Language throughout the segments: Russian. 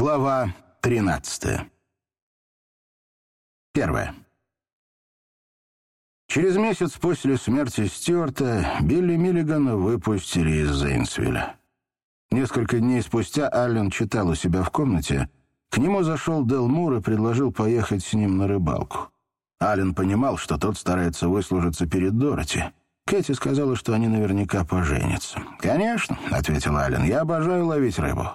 Глава 13. Первое. Через месяц после смерти Стюарта Билли Миллигана выпустили из Зейнсвилля. Несколько дней спустя Аллен читал у себя в комнате. К нему зашел Дел Мур и предложил поехать с ним на рыбалку. Аллен понимал, что тот старается выслужиться перед Дороти. Кэти сказала, что они наверняка поженятся. «Конечно», — ответил Аллен, — «я обожаю ловить рыбу».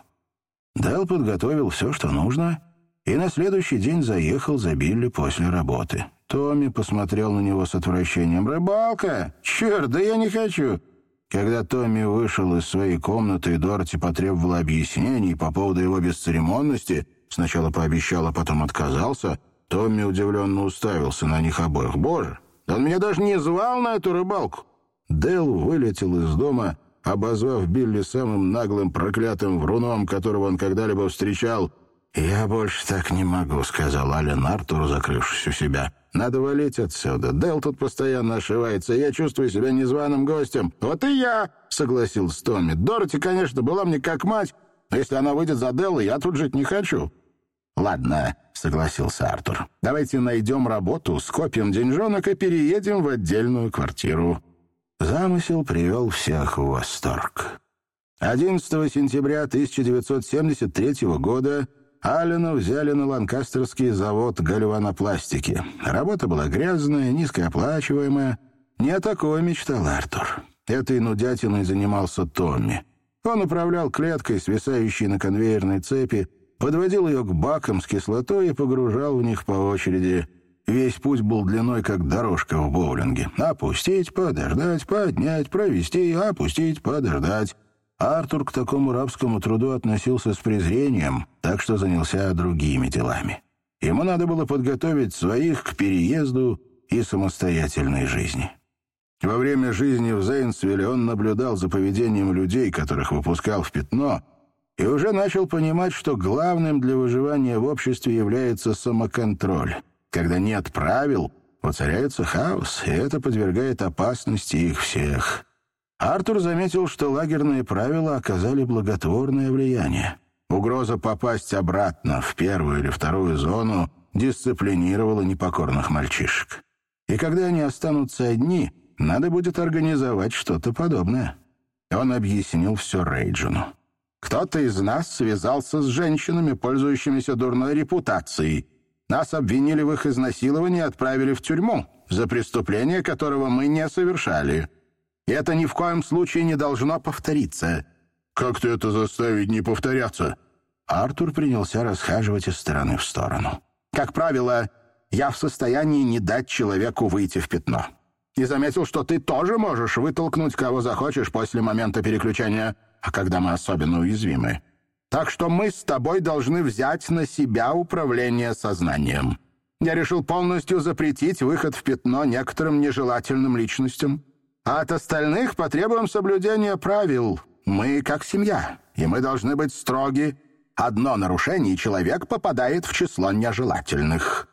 Дэл подготовил все, что нужно, и на следующий день заехал за Билли после работы. Томми посмотрел на него с отвращением. «Рыбалка? Черт, да я не хочу!» Когда Томми вышел из своей комнаты, и Дороти потребовала объяснений по поводу его бесцеремонности, сначала пообещал, а потом отказался, Томми удивленно уставился на них обоих. «Боже, он меня даже не звал на эту рыбалку!» Дэл вылетел из дома, обозвав Билли самым наглым проклятым вруном, которого он когда-либо встречал. «Я больше так не могу», — сказал Ален Артуру, закрывшись у себя. «Надо валить отсюда. Дэл тут постоянно ошивается. Я чувствую себя незваным гостем». «Вот и я», — согласился Томми. «Дороти, конечно, была мне как мать, но если она выйдет за Делла, я тут жить не хочу». «Ладно», — согласился Артур. «Давайте найдем работу, скопим деньжонок и переедем в отдельную квартиру». Замысел привел всех в восторг. 11 сентября 1973 года Аллена взяли на ланкастерский завод гальванопластики. Работа была грязная, низкооплачиваемая. Не о такой мечтал Артур. Этой нудятиной занимался Томми. Он управлял клеткой, свисающей на конвейерной цепи, подводил ее к бакам с кислотой и погружал в них по очереди. Весь путь был длиной, как дорожка в боулинге. Опустить, подождать, поднять, провести, опустить, подождать. Артур к такому рабскому труду относился с презрением, так что занялся другими делами. Ему надо было подготовить своих к переезду и самостоятельной жизни. Во время жизни в Зейнсвилле он наблюдал за поведением людей, которых выпускал в пятно, и уже начал понимать, что главным для выживания в обществе является самоконтроль — когда нет правил, воцаряется хаос, и это подвергает опасности их всех. Артур заметил, что лагерные правила оказали благотворное влияние. Угроза попасть обратно в первую или вторую зону дисциплинировала непокорных мальчишек. И когда они останутся одни, надо будет организовать что-то подобное. Он объяснил все Рейджину. «Кто-то из нас связался с женщинами, пользующимися дурной репутацией, нас обвинили в их изнасиловании и отправили в тюрьму за преступление, которого мы не совершали. И это ни в коем случае не должно повториться». «Как ты это заставить не повторяться?» Артур принялся расхаживать из стороны в сторону. «Как правило, я в состоянии не дать человеку выйти в пятно. И заметил, что ты тоже можешь вытолкнуть кого захочешь после момента переключения, а когда мы особенно уязвимы. Так что мы с тобой должны взять на себя управление сознанием. Я решил полностью запретить выход в пятно некоторым нежелательным личностям. А от остальных потребуем соблюдения правил. Мы как семья, и мы должны быть строги. Одно нарушение, и человек попадает в число нежелательных».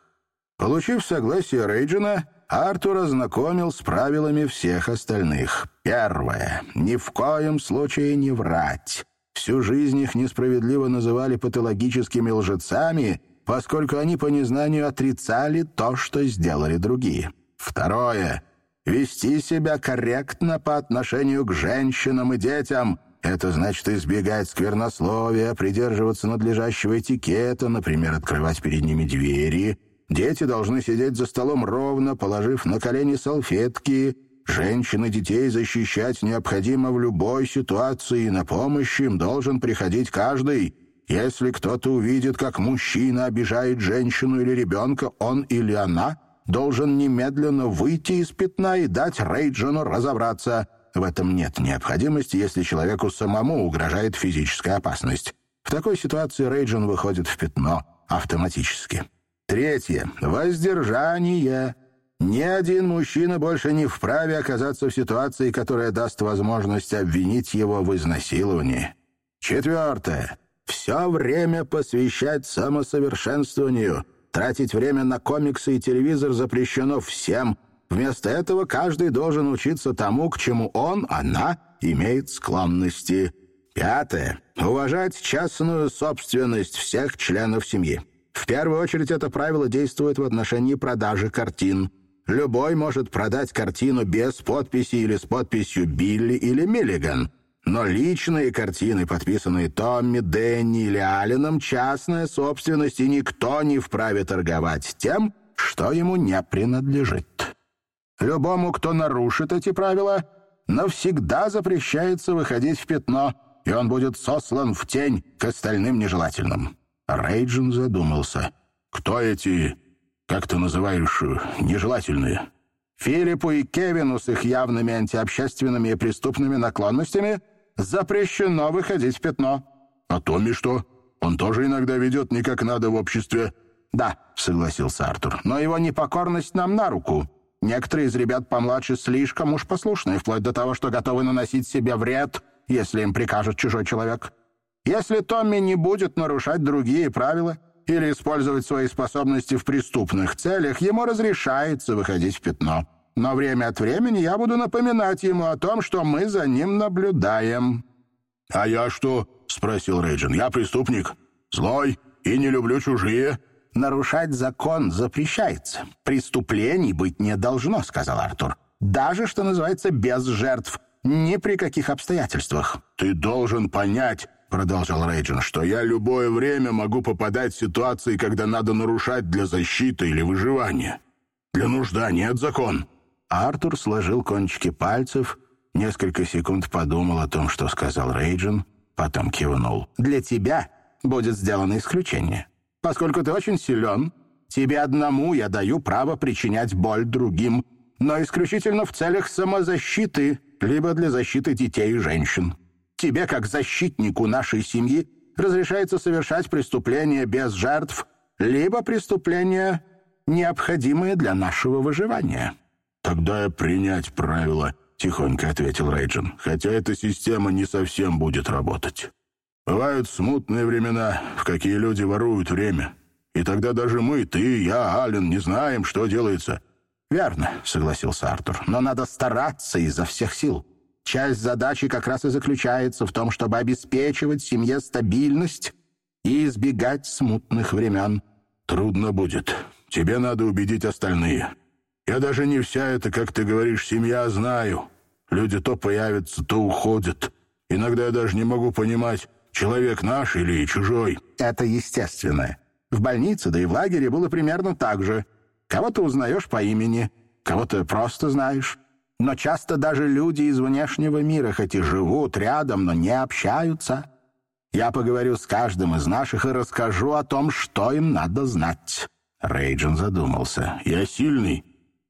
Получив согласие Рейджина, Артур ознакомил с правилами всех остальных. Первое. Ни в коем случае не врать. Всю жизнь их несправедливо называли патологическими лжецами, поскольку они по незнанию отрицали то, что сделали другие. Второе. Вести себя корректно по отношению к женщинам и детям. Это значит избегать сквернословия, придерживаться надлежащего этикета, например, открывать перед ними двери. Дети должны сидеть за столом ровно, положив на колени салфетки, Женщин и детей защищать необходимо в любой ситуации, на помощь им должен приходить каждый. Если кто-то увидит, как мужчина обижает женщину или ребенка, он или она должен немедленно выйти из пятна и дать Рейджину разобраться. В этом нет необходимости, если человеку самому угрожает физическая опасность. В такой ситуации Рейджин выходит в пятно автоматически. Третье. Воздержание. Ни один мужчина больше не вправе оказаться в ситуации, которая даст возможность обвинить его в изнасиловании. Четвертое. Все время посвящать самосовершенствованию. Тратить время на комиксы и телевизор запрещено всем. Вместо этого каждый должен учиться тому, к чему он, она, имеет склонности. Пятое. Уважать частную собственность всех членов семьи. В первую очередь это правило действует в отношении продажи картин. Любой может продать картину без подписи или с подписью «Билли» или «Миллиган». Но личные картины, подписанные Томми, Дэнни или Алленом, частная собственность, и никто не вправе торговать тем, что ему не принадлежит. Любому, кто нарушит эти правила, навсегда запрещается выходить в пятно, и он будет сослан в тень к остальным нежелательным. Рейджин задумался. «Кто эти, как ты называешь, нежелательные?» Филиппу и Кевину с их явными антиобщественными и преступными наклонностями запрещено выходить в пятно. А Томми что? Он тоже иногда ведет не как надо в обществе. Да, согласился Артур, но его непокорность нам на руку. Некоторые из ребят помладше слишком уж послушные, вплоть до того, что готовы наносить себе вред, если им прикажет чужой человек. Если Томми не будет нарушать другие правила или использовать свои способности в преступных целях, ему разрешается выходить в пятно. Но время от времени я буду напоминать ему о том, что мы за ним наблюдаем». «А я что?» — спросил Рейджин. «Я преступник, злой и не люблю чужие». «Нарушать закон запрещается. Преступлений быть не должно», — сказал Артур. «Даже, что называется, без жертв. Ни при каких обстоятельствах». «Ты должен понять», — продолжал Рейджин, «что я любое время могу попадать в ситуации, когда надо нарушать для защиты или выживания. Для нужда нет закон». Артур сложил кончики пальцев, несколько секунд подумал о том, что сказал Рейджин, потом кивнул. «Для тебя будет сделано исключение. Поскольку ты очень силен, тебе одному я даю право причинять боль другим, но исключительно в целях самозащиты, либо для защиты детей и женщин. Тебе, как защитнику нашей семьи, разрешается совершать преступления без жертв, либо преступления, необходимые для нашего выживания». «Тогда принять правила», — тихонько ответил Рейджин, «хотя эта система не совсем будет работать. Бывают смутные времена, в какие люди воруют время. И тогда даже мы, ты, я, Ален, не знаем, что делается». «Верно», — согласился Артур, «но надо стараться изо всех сил. Часть задачи как раз и заключается в том, чтобы обеспечивать семье стабильность и избегать смутных времен». «Трудно будет. Тебе надо убедить остальные. Я даже не вся эта, как ты говоришь, семья знаю. Люди то появятся, то уходят. Иногда я даже не могу понимать, человек наш или чужой». «Это естественно. В больнице, да и в лагере было примерно так же. Кого-то узнаешь по имени, кого-то просто знаешь. Но часто даже люди из внешнего мира, хоть и живут рядом, но не общаются. Я поговорю с каждым из наших и расскажу о том, что им надо знать». Рейджин задумался. «Я сильный,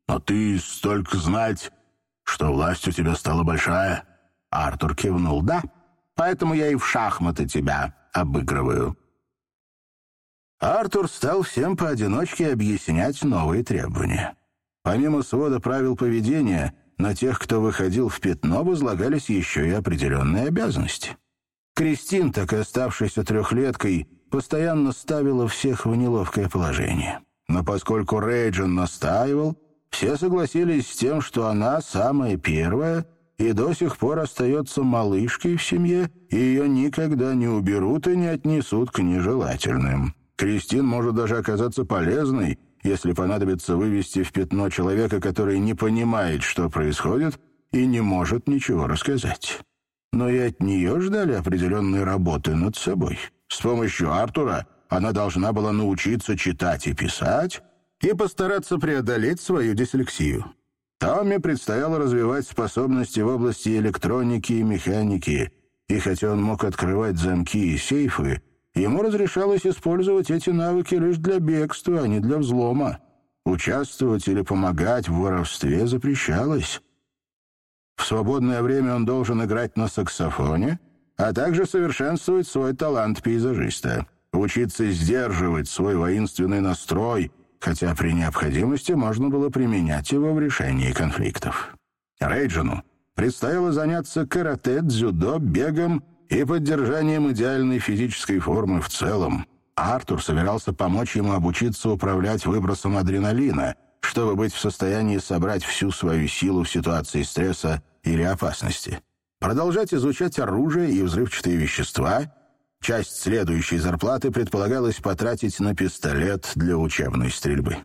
но ты столько знать, что власть у тебя стала большая». Артур кивнул. «Да, поэтому я и в шахматы тебя обыгрываю». Артур стал всем поодиночке объяснять новые требования. Помимо свода правил поведения, на тех, кто выходил в пятно, возлагались еще и определенные обязанности. Кристин, так и оставшейся трехлеткой, постоянно ставила всех в неловкое положение. Но поскольку Рейджин настаивал, все согласились с тем, что она самая первая и до сих пор остается малышкой в семье, и ее никогда не уберут и не отнесут к нежелательным. Кристин может даже оказаться полезной, если понадобится вывести в пятно человека, который не понимает, что происходит, и не может ничего рассказать. Но и от нее ждали определенной работы над собой. С помощью Артура она должна была научиться читать и писать, и постараться преодолеть свою дислексию. Томми предстояло развивать способности в области электроники и механики, и хотя он мог открывать замки и сейфы, ему разрешалось использовать эти навыки лишь для бегства, а не для взлома. Участвовать или помогать в воровстве запрещалось. В свободное время он должен играть на саксофоне, а также совершенствовать свой талант пейзажиста, учиться сдерживать свой воинственный настрой — хотя при необходимости можно было применять его в решении конфликтов. Рейджину предстояло заняться карате, дзюдо, бегом и поддержанием идеальной физической формы в целом. Артур собирался помочь ему обучиться управлять выбросом адреналина, чтобы быть в состоянии собрать всю свою силу в ситуации стресса или опасности. продолжать изучать оружие и взрывчатые вещества. Часть следующей зарплаты предполагалось потратить на пистолет для учебной стрельбы.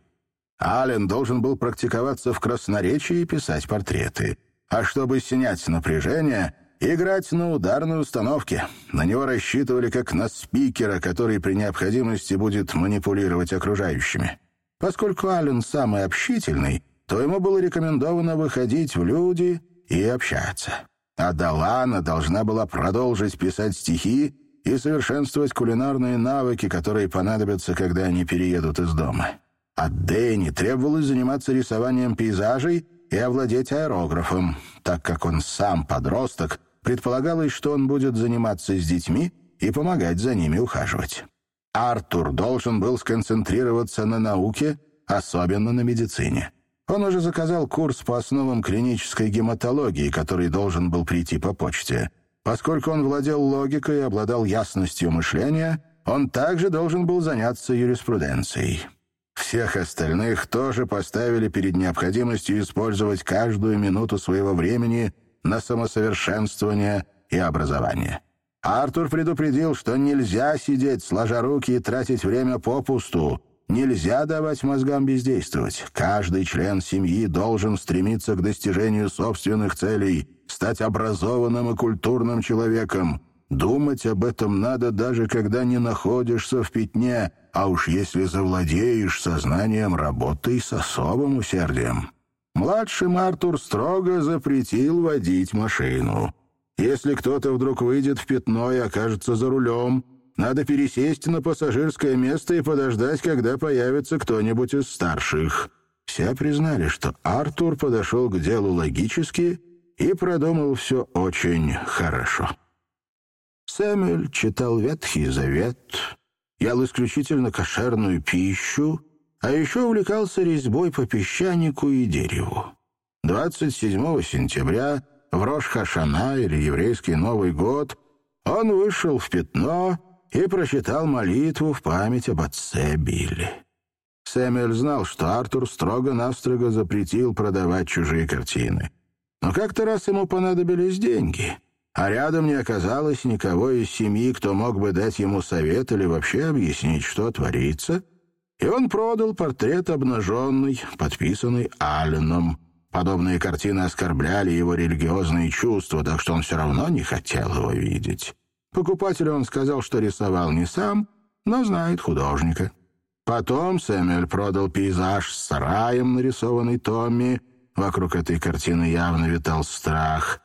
Аллен должен был практиковаться в красноречии и писать портреты. А чтобы снять напряжение, играть на ударной установке. На него рассчитывали как на спикера, который при необходимости будет манипулировать окружающими. Поскольку Аллен самый общительный, то ему было рекомендовано выходить в люди и общаться. А Далана должна была продолжить писать стихи и совершенствовать кулинарные навыки, которые понадобятся, когда они переедут из дома. От Дэнни требовалось заниматься рисованием пейзажей и овладеть аэрографом. Так как он сам подросток, предполагалось, что он будет заниматься с детьми и помогать за ними ухаживать. Артур должен был сконцентрироваться на науке, особенно на медицине. Он уже заказал курс по основам клинической гематологии, который должен был прийти по почте. Поскольку он владел логикой и обладал ясностью мышления, он также должен был заняться юриспруденцией. Всех остальных тоже поставили перед необходимостью использовать каждую минуту своего времени на самосовершенствование и образование. Артур предупредил, что нельзя сидеть сложа руки и тратить время попусту, Нельзя давать мозгам бездействовать. Каждый член семьи должен стремиться к достижению собственных целей, стать образованным и культурным человеком. Думать об этом надо даже когда не находишься в пятне, а уж если завладеешь сознанием, работой с особым усердием. Младшим Артур строго запретил водить машину. Если кто-то вдруг выйдет в пятно и окажется за рулем — надо пересесть на пассажирское место и подождать, когда появится кто-нибудь из старших. Все признали, что Артур подошел к делу логически и продумал все очень хорошо. Сэмюэль читал Ветхий Завет, ел исключительно кошерную пищу, а еще увлекался резьбой по песчанику и дереву. 27 сентября, в Рош-Хашана или еврейский Новый год, он вышел в пятно и прочитал молитву в память об отце Билли. Сэмюэль знал, что Артур строго-настрого запретил продавать чужие картины. Но как-то раз ему понадобились деньги, а рядом не оказалось никого из семьи, кто мог бы дать ему совет или вообще объяснить, что творится, и он продал портрет обнаженный, подписанный Алленом. Подобные картины оскорбляли его религиозные чувства, так что он все равно не хотел его видеть. Покупателю он сказал, что рисовал не сам, но знает художника. Потом Сэмюэль продал пейзаж с сараем, нарисованный Томми. Вокруг этой картины явно витал страх.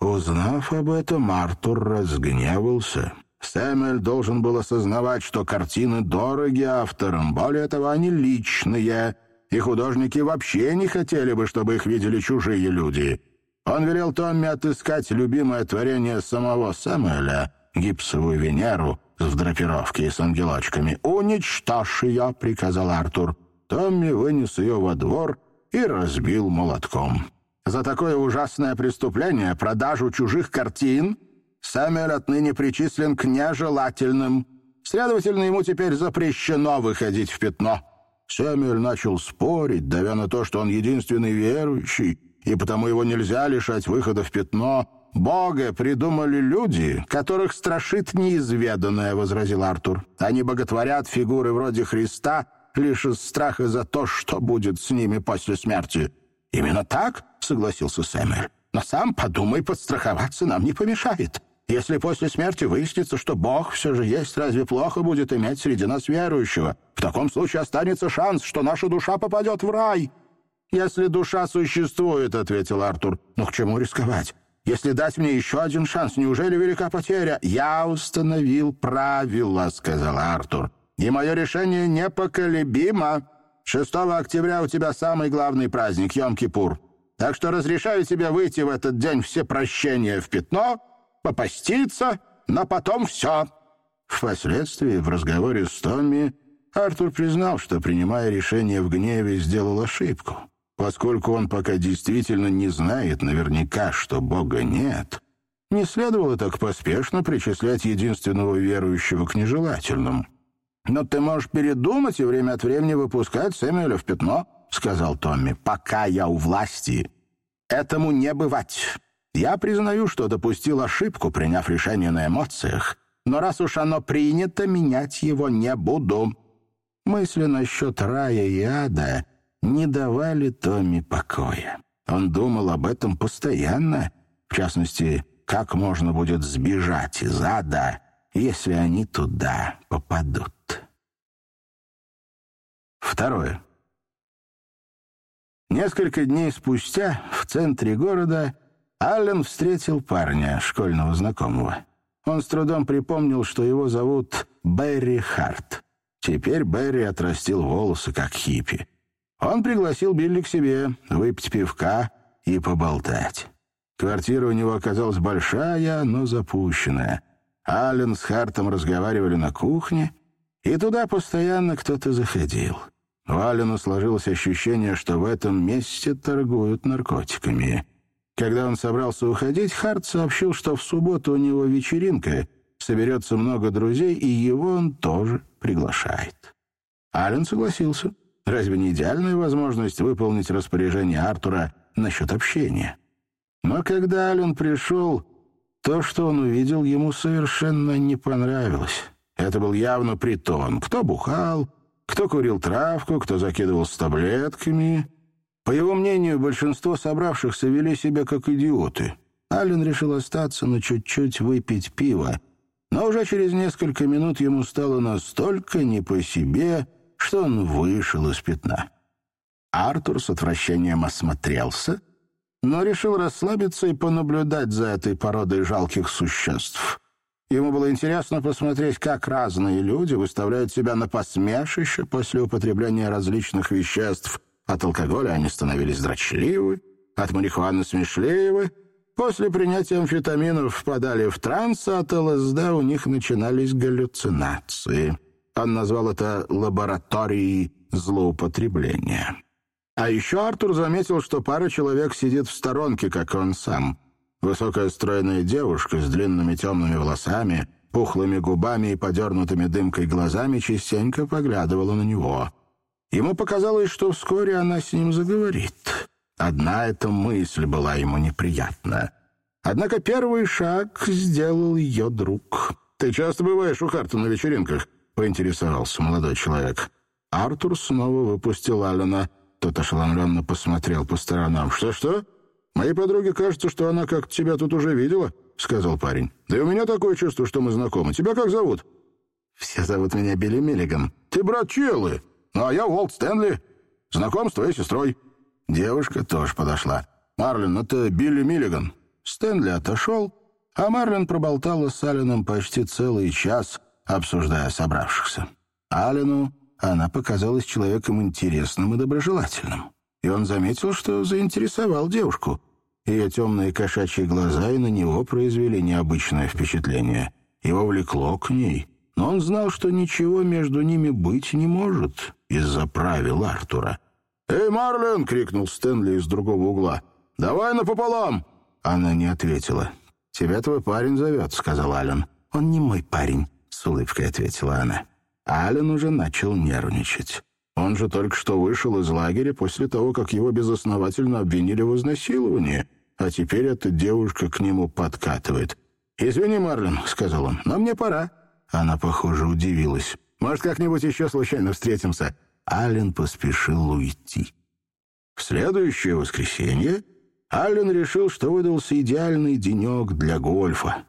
Узнав об этом, Артур разгневался. Сэмюэль должен был осознавать, что картины дороги авторам, более того, они личные, и художники вообще не хотели бы, чтобы их видели чужие люди. Он велел Томми отыскать любимое творение самого Сэмюэля — гипсовую Венеру в драпировке и с ангелочками. «Уничтожь ее!» — приказал Артур. Томми вынес ее во двор и разбил молотком. За такое ужасное преступление, продажу чужих картин, Сэмюэль отныне причислен к нежелательным. Следовательно, ему теперь запрещено выходить в пятно. Сэмюэль начал спорить, давя на то, что он единственный верующий, и потому его нельзя лишать выхода в пятно — «Бога придумали люди, которых страшит неизведанное», — возразил Артур. «Они боготворят фигуры вроде Христа лишь из страха за то, что будет с ними после смерти». «Именно так?» — согласился Сэмюэль. «Но сам подумай, подстраховаться нам не помешает. Если после смерти выяснится, что Бог все же есть, разве плохо будет иметь среди нас верующего? В таком случае останется шанс, что наша душа попадет в рай». «Если душа существует», — ответил Артур, — «ну к чему рисковать? Если дать мне еще один шанс, неужели велика потеря? Я установил правила, сказал Артур. И мое решение непоколебимо. 6 октября у тебя самый главный праздник, Йом-Кипур. Так что разрешаю тебе выйти в этот день все прощения в пятно, попаститься, но потом все. Впоследствии, в разговоре с Томми, Артур признал, что, принимая решение в гневе, сделал ошибку. Поскольку он пока действительно не знает наверняка, что Бога нет, не следовало так поспешно причислять единственного верующего к нежелательным. «Но ты можешь передумать и время от времени выпускать Сэмюэля в пятно», — сказал Томми, — «пока я у власти. Этому не бывать. Я признаю, что допустил ошибку, приняв решение на эмоциях, но раз уж оно принято, менять его не буду». Мысли насчет рая и ада не давали Томми покоя. Он думал об этом постоянно, в частности, как можно будет сбежать из ада, если они туда попадут. Второе. Несколько дней спустя в центре города Аллен встретил парня, школьного знакомого. Он с трудом припомнил, что его зовут Берри Харт. Теперь Берри отрастил волосы, как хиппи. Он пригласил Билли к себе, выпить пивка и поболтать. Квартира у него оказалась большая, но запущенная. Аллен с Хартом разговаривали на кухне, и туда постоянно кто-то заходил. У Аллена сложилось ощущение, что в этом месте торгуют наркотиками. Когда он собрался уходить, Харт сообщил, что в субботу у него вечеринка, соберется много друзей, и его он тоже приглашает. Аллен согласился. Разве не идеальная возможность выполнить распоряжение Артура насчет общения? Но когда Аллен пришел, то, что он увидел, ему совершенно не понравилось. Это был явно притон. Кто бухал, кто курил травку, кто закидывался таблетками. По его мнению, большинство собравшихся вели себя как идиоты. Аллен решил остаться, но чуть-чуть выпить пиво. Но уже через несколько минут ему стало настолько не по себе, что он вышел из пятна. Артур с отвращением осмотрелся, но решил расслабиться и понаблюдать за этой породой жалких существ. Ему было интересно посмотреть, как разные люди выставляют себя на посмешище после употребления различных веществ. От алкоголя они становились дрочливы, от марихуаны смешливы, после принятия амфетаминов впадали в транс, а от ЛСД у них начинались галлюцинации. Он назвал это «лабораторией злоупотребления». А еще Артур заметил, что пара человек сидит в сторонке, как он сам. Высокая стройная девушка с длинными темными волосами, пухлыми губами и подернутыми дымкой глазами частенько поглядывала на него. Ему показалось, что вскоре она с ним заговорит. Одна эта мысль была ему неприятна. Однако первый шаг сделал ее друг. «Ты часто бываешь у Харта на вечеринках?» — поинтересовался молодой человек. Артур снова выпустил Аллена. Тот ошеломленно посмотрел по сторонам. «Что-что?» «Моей подруге кажется, что она как тебя тут уже видела», — сказал парень. «Да и у меня такое чувство, что мы знакомы. Тебя как зовут?» «Все зовут меня Билли Миллиган». «Ты брат Челлы, ну, а я Уолт Стэнли. Знаком с твоей сестрой». Девушка тоже подошла. «Марлин, это Билли Миллиган». Стэнли отошел, а Марлин проболтала с Алленом почти целый час, обсуждая собравшихся. Аллену она показалась человеком интересным и доброжелательным и он заметил, что заинтересовал девушку. Ее темные кошачьи глаза и на него произвели необычное впечатление. Его влекло к ней, но он знал, что ничего между ними быть не может из-за правил Артура. «Эй, Марлен!» — крикнул Стэнли из другого угла. «Давай напополам!» Она не ответила. «Тебя твой парень зовет», — сказал Ален. «Он не мой парень», — с улыбкой ответила она. Ален уже начал нервничать. Он же только что вышел из лагеря после того, как его безосновательно обвинили в изнасиловании, а теперь эта девушка к нему подкатывает. «Извини, Марлин», — сказал он, — «но мне пора». Она, похоже, удивилась. «Может, как-нибудь еще случайно встретимся?» Аллен поспешил уйти. В следующее воскресенье Аллен решил, что выдался идеальный денек для гольфа.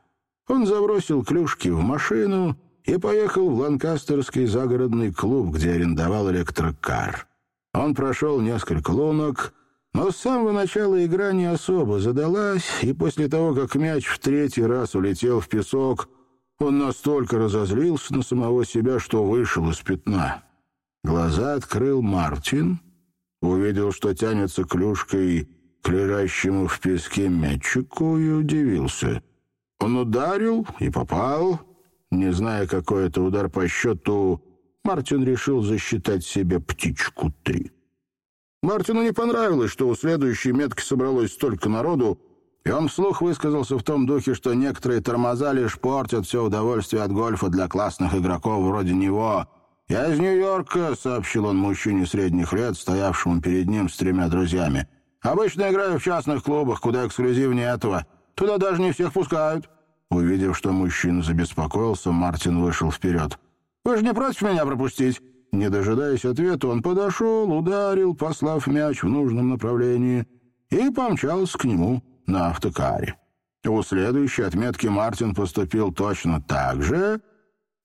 Он забросил клюшки в машину и поехал в Ланкастерский загородный клуб, где арендовал электрокар. Он прошел несколько лунок, но с самого начала игра не особо задалась, и после того, как мяч в третий раз улетел в песок, он настолько разозлился на самого себя, что вышел из пятна. Глаза открыл Мартин, увидел, что тянется клюшкой к лежащему в песке мячику и удивился. Он ударил и попал, не зная, какой это удар по счету, Мартин решил засчитать себе птичку три. Мартину не понравилось, что у следующей метки собралось столько народу, и он вслух высказался в том духе, что некоторые тормоза лишь портят все удовольствие от гольфа для классных игроков вроде него. «Я из Нью-Йорка», — сообщил он мужчине средних лет, стоявшему перед ним с тремя друзьями. «Обычно играю в частных клубах, куда эксклюзивнее этого. Туда даже не всех пускают». Увидев, что мужчина забеспокоился, Мартин вышел вперед. «Вы же не против меня пропустить?» Не дожидаясь ответа, он подошел, ударил, послав мяч в нужном направлении, и помчался к нему на автокаре. У следующей отметки Мартин поступил точно так же,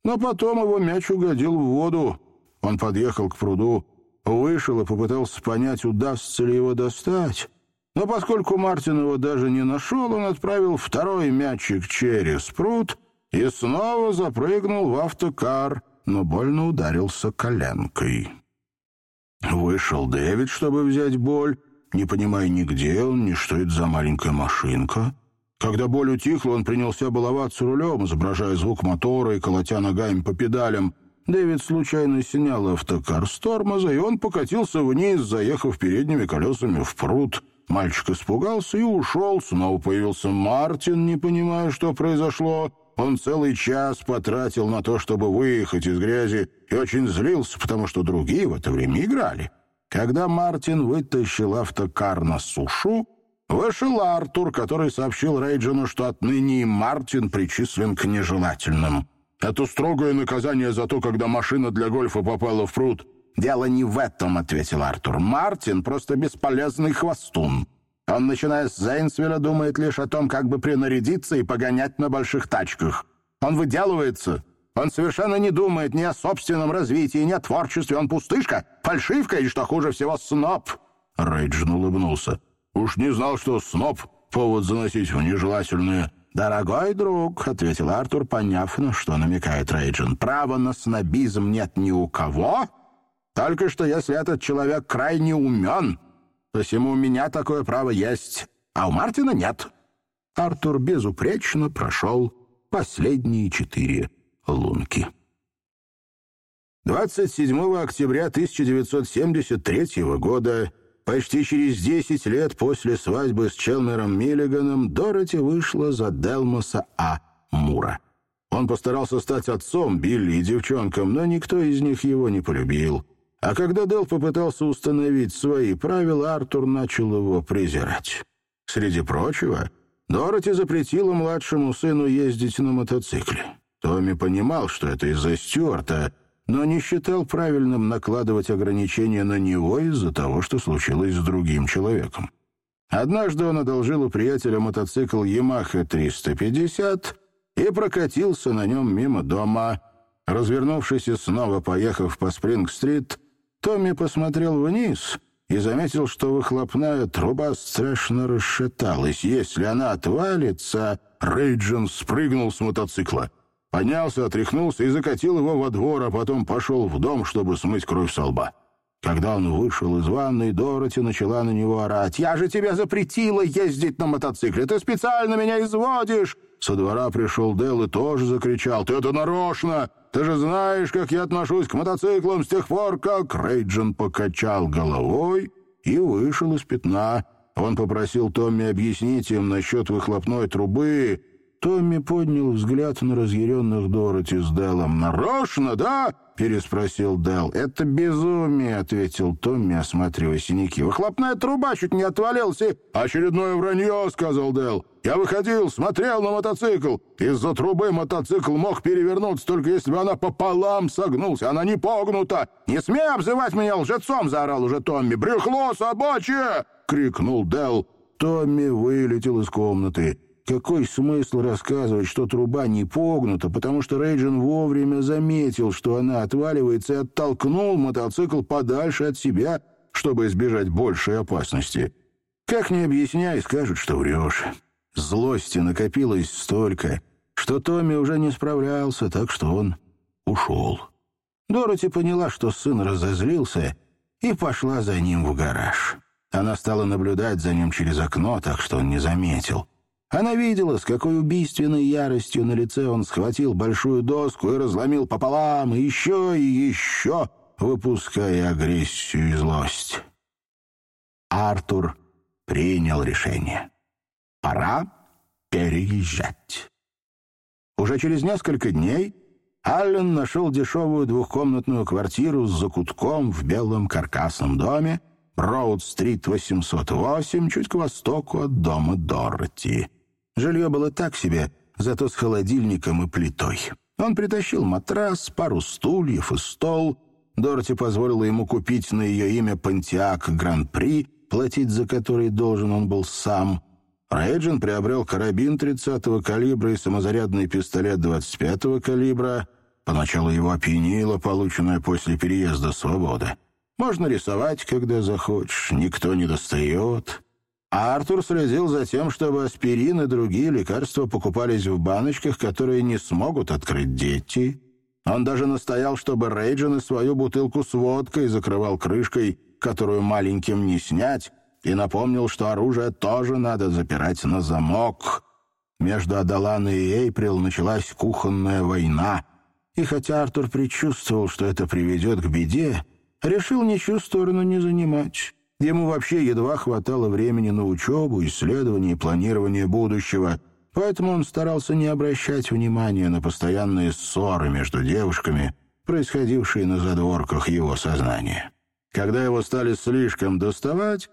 но потом его мяч угодил в воду. Он подъехал к пруду, вышел и попытался понять, удастся ли его достать. Но поскольку Мартин его даже не нашел, он отправил второй мячик через пруд и снова запрыгнул в автокар — но больно ударился коленкой. Вышел Дэвид, чтобы взять боль, не понимая ни где он, ни что это за маленькая машинка. Когда боль утихла, он принялся баловаться рулем, изображая звук мотора и колотя ногами по педалям. Дэвид случайно снял автокар с тормоза, и он покатился вниз, заехав передними колесами в пруд. Мальчик испугался и ушел. Снова появился Мартин, не понимая, что произошло. Он целый час потратил на то, чтобы выехать из грязи, и очень злился, потому что другие в это время играли. Когда Мартин вытащил автокар на сушу, вышел Артур, который сообщил Рейджину, что отныне Мартин причислен к нежелательным. «Это строгое наказание за то, когда машина для гольфа попала в пруд». «Дело не в этом», — ответил Артур. «Мартин просто бесполезный хвастун». Он, начиная с Зейнсвилля, думает лишь о том, как бы принарядиться и погонять на больших тачках. Он выделывается. Он совершенно не думает ни о собственном развитии, ни о творчестве. Он пустышка, фальшивка и, что хуже всего, сноб». Рейджин улыбнулся. «Уж не знал, что сноб — повод заносить в нежелательные...» «Дорогой друг», — ответил Артур, поняв, на что намекает Рейджин, «права на снобизм нет ни у кого, только что если этот человек крайне умен, Посему у меня такое право есть, а у Мартина нет». Артур безупречно прошел последние четыре лунки. 27 октября 1973 года, почти через 10 лет после свадьбы с Челмером Миллиганом, Дороти вышла за Делмоса А. Мура. Он постарался стать отцом Билли и девчонкам, но никто из них его не полюбил. А когда Дел попытался установить свои правила, Артур начал его презирать. Среди прочего, Дороти запретила младшему сыну ездить на мотоцикле. Томми понимал, что это из-за Стюарта, но не считал правильным накладывать ограничения на него из-за того, что случилось с другим человеком. Однажды он одолжил у приятеля мотоцикл Yamaha 350 и прокатился на нем мимо дома. Развернувшись и снова поехав по Спринг-стрит, Томми посмотрел вниз и заметил, что выхлопная труба страшно расшаталась. Если она отвалится, Рейджин спрыгнул с мотоцикла. Поднялся, отряхнулся и закатил его во двор, а потом пошел в дом, чтобы смыть кровь со лба. Когда он вышел из ванной, Дороти начала на него орать. «Я же тебе запретила ездить на мотоцикле! Ты специально меня изводишь!» Со двора пришел Дел и тоже закричал. «Ты это нарочно! Ты же знаешь, как я отношусь к мотоциклам с тех пор, как...» Рейджин покачал головой и вышел из пятна. Он попросил Томми объяснить им насчет выхлопной трубы. Томми поднял взгляд на разъяренных Дороти с Делом. «Нарочно, да?» — переспросил Дел. «Это безумие», — ответил Томми, осматривая синяки. «Выхлопная труба чуть не отвалилась и...» «Очередное вранье», — сказал Дел. «Я выходил, смотрел на мотоцикл. Из-за трубы мотоцикл мог перевернуться, только если бы она пополам согнулся. Она не погнута. Не смей обзывать меня лжецом!» — заорал уже Томми. «Брюхло собачье!» — крикнул Дел. Томми вылетел из комнаты. Какой смысл рассказывать, что труба не погнута, потому что Рейджин вовремя заметил, что она отваливается, и оттолкнул мотоцикл подальше от себя, чтобы избежать большей опасности. Как ни объясняй, скажут, что врешь. Злости накопилось столько, что Томми уже не справлялся, так что он ушел. Дороти поняла, что сын разозлился, и пошла за ним в гараж. Она стала наблюдать за ним через окно, так что он не заметил. Она видела, с какой убийственной яростью на лице он схватил большую доску и разломил пополам, и еще и еще, выпуская агрессию и злость. Артур принял решение. Пора переезжать. Уже через несколько дней Аллен нашел дешевую двухкомнатную квартиру с закутком в белом каркасном доме, Роуд-стрит 808, чуть к востоку от дома Дороти. Жилье было так себе, зато с холодильником и плитой. Он притащил матрас, пару стульев и стол. Дороти позволила ему купить на ее имя «Пантиак Гран-при», платить за который должен он был сам. Рейджин приобрел карабин 30-го калибра и самозарядный пистолет 25-го калибра. Поначалу его опьянила полученная после переезда свобода. Можно рисовать, когда захочешь, никто не достает. А Артур следил за тем, чтобы аспирин и другие лекарства покупались в баночках, которые не смогут открыть дети. Он даже настоял, чтобы Рейджин и свою бутылку с водкой закрывал крышкой, которую маленьким не снять, и напомнил, что оружие тоже надо запирать на замок. Между Адаланой и Эйприл началась кухонная война, и хотя Артур предчувствовал, что это приведет к беде, решил ничью сторону не занимать. Ему вообще едва хватало времени на учебу, исследование и планирование будущего, поэтому он старался не обращать внимания на постоянные ссоры между девушками, происходившие на задворках его сознания. Когда его стали слишком доставать,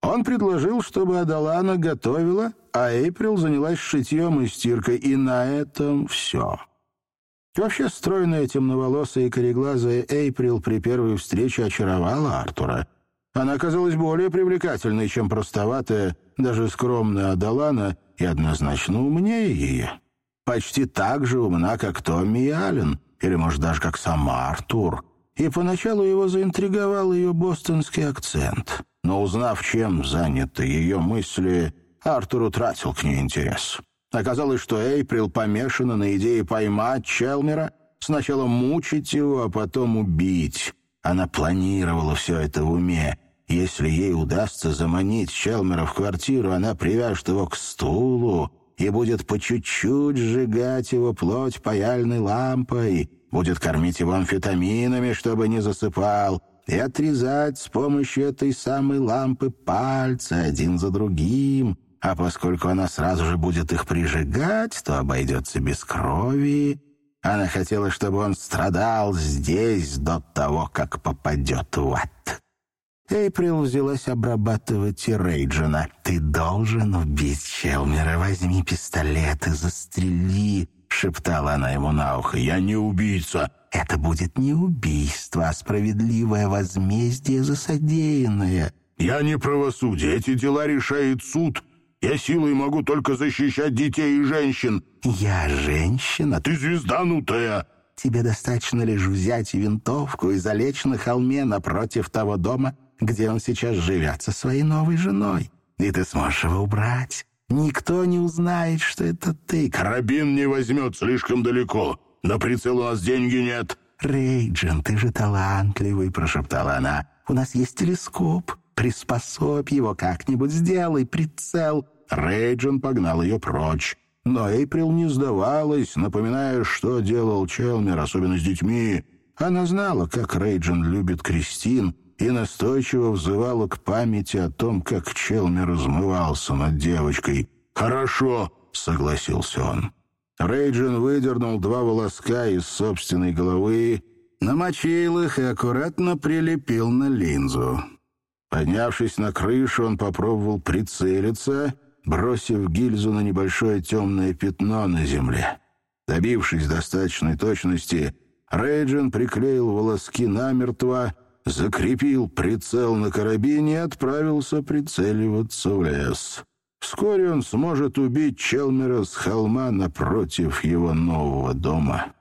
он предложил, чтобы Адалана готовила, а Эйприл занялась шитьем и стиркой, и на этом все. Вообще стройная темноволосая и кореглазая Эйприл при первой встрече очаровала Артура — она оказалась более привлекательной, чем простоватая, даже скромная Адалана, и однозначно умнее ее. Почти так же умна, как Томми и Аллен, или, может, даже как сама Артур. И поначалу его заинтриговал ее бостонский акцент. Но узнав, чем заняты ее мысли, Артур утратил к ней интерес. Оказалось, что Эйприл помешана на идее поймать Челмера, сначала мучить его, а потом убить. Она планировала все это в уме. Если ей удастся заманить Челмера в квартиру, она привяжет его к стулу и будет по чуть-чуть сжигать его плоть паяльной лампой, будет кормить его амфетаминами, чтобы не засыпал, и отрезать с помощью этой самой лампы пальцы один за другим. А поскольку она сразу же будет их прижигать, то обойдется без крови. Она хотела, чтобы он страдал здесь до того, как попадет в ад. Эйприл взялась обрабатывать Рейджина. «Ты должен убить Челмера. Возьми пистолет и застрели», — шептала она ему на ухо. «Я не убийца». «Это будет не убийство, а справедливое возмездие за содеянное». «Я не правосудие. Эти дела решает суд. Я силой могу только защищать детей и женщин». «Я женщина?» «Ты звезданутая». «Тебе достаточно лишь взять винтовку и залечь на холме напротив того дома, где он сейчас живет со своей новой женой. И ты сможешь его убрать. Никто не узнает, что это ты». «Карабин не возьмет слишком далеко. На прицел у нас деньги нет». «Рейджин, ты же талантливый», — прошептала она. «У нас есть телескоп. Приспособь его как-нибудь, сделай прицел». Рейджин погнал ее прочь. Но Эйприл не сдавалась, напоминая, что делал Челмер, особенно с детьми. Она знала, как Рейджин любит Кристин, и настойчиво взывала к памяти о том, как Челмер измывался над девочкой. «Хорошо», — согласился он. Рейджин выдернул два волоска из собственной головы, намочил их и аккуратно прилепил на линзу. Поднявшись на крышу, он попробовал прицелиться, бросив гильзу на небольшое темное пятно на земле. Добившись достаточной точности, Рейджин приклеил волоски намертво, закрепил прицел на карабине и отправился прицеливаться в лес. Вскоре он сможет убить Челмера с холма напротив его нового дома.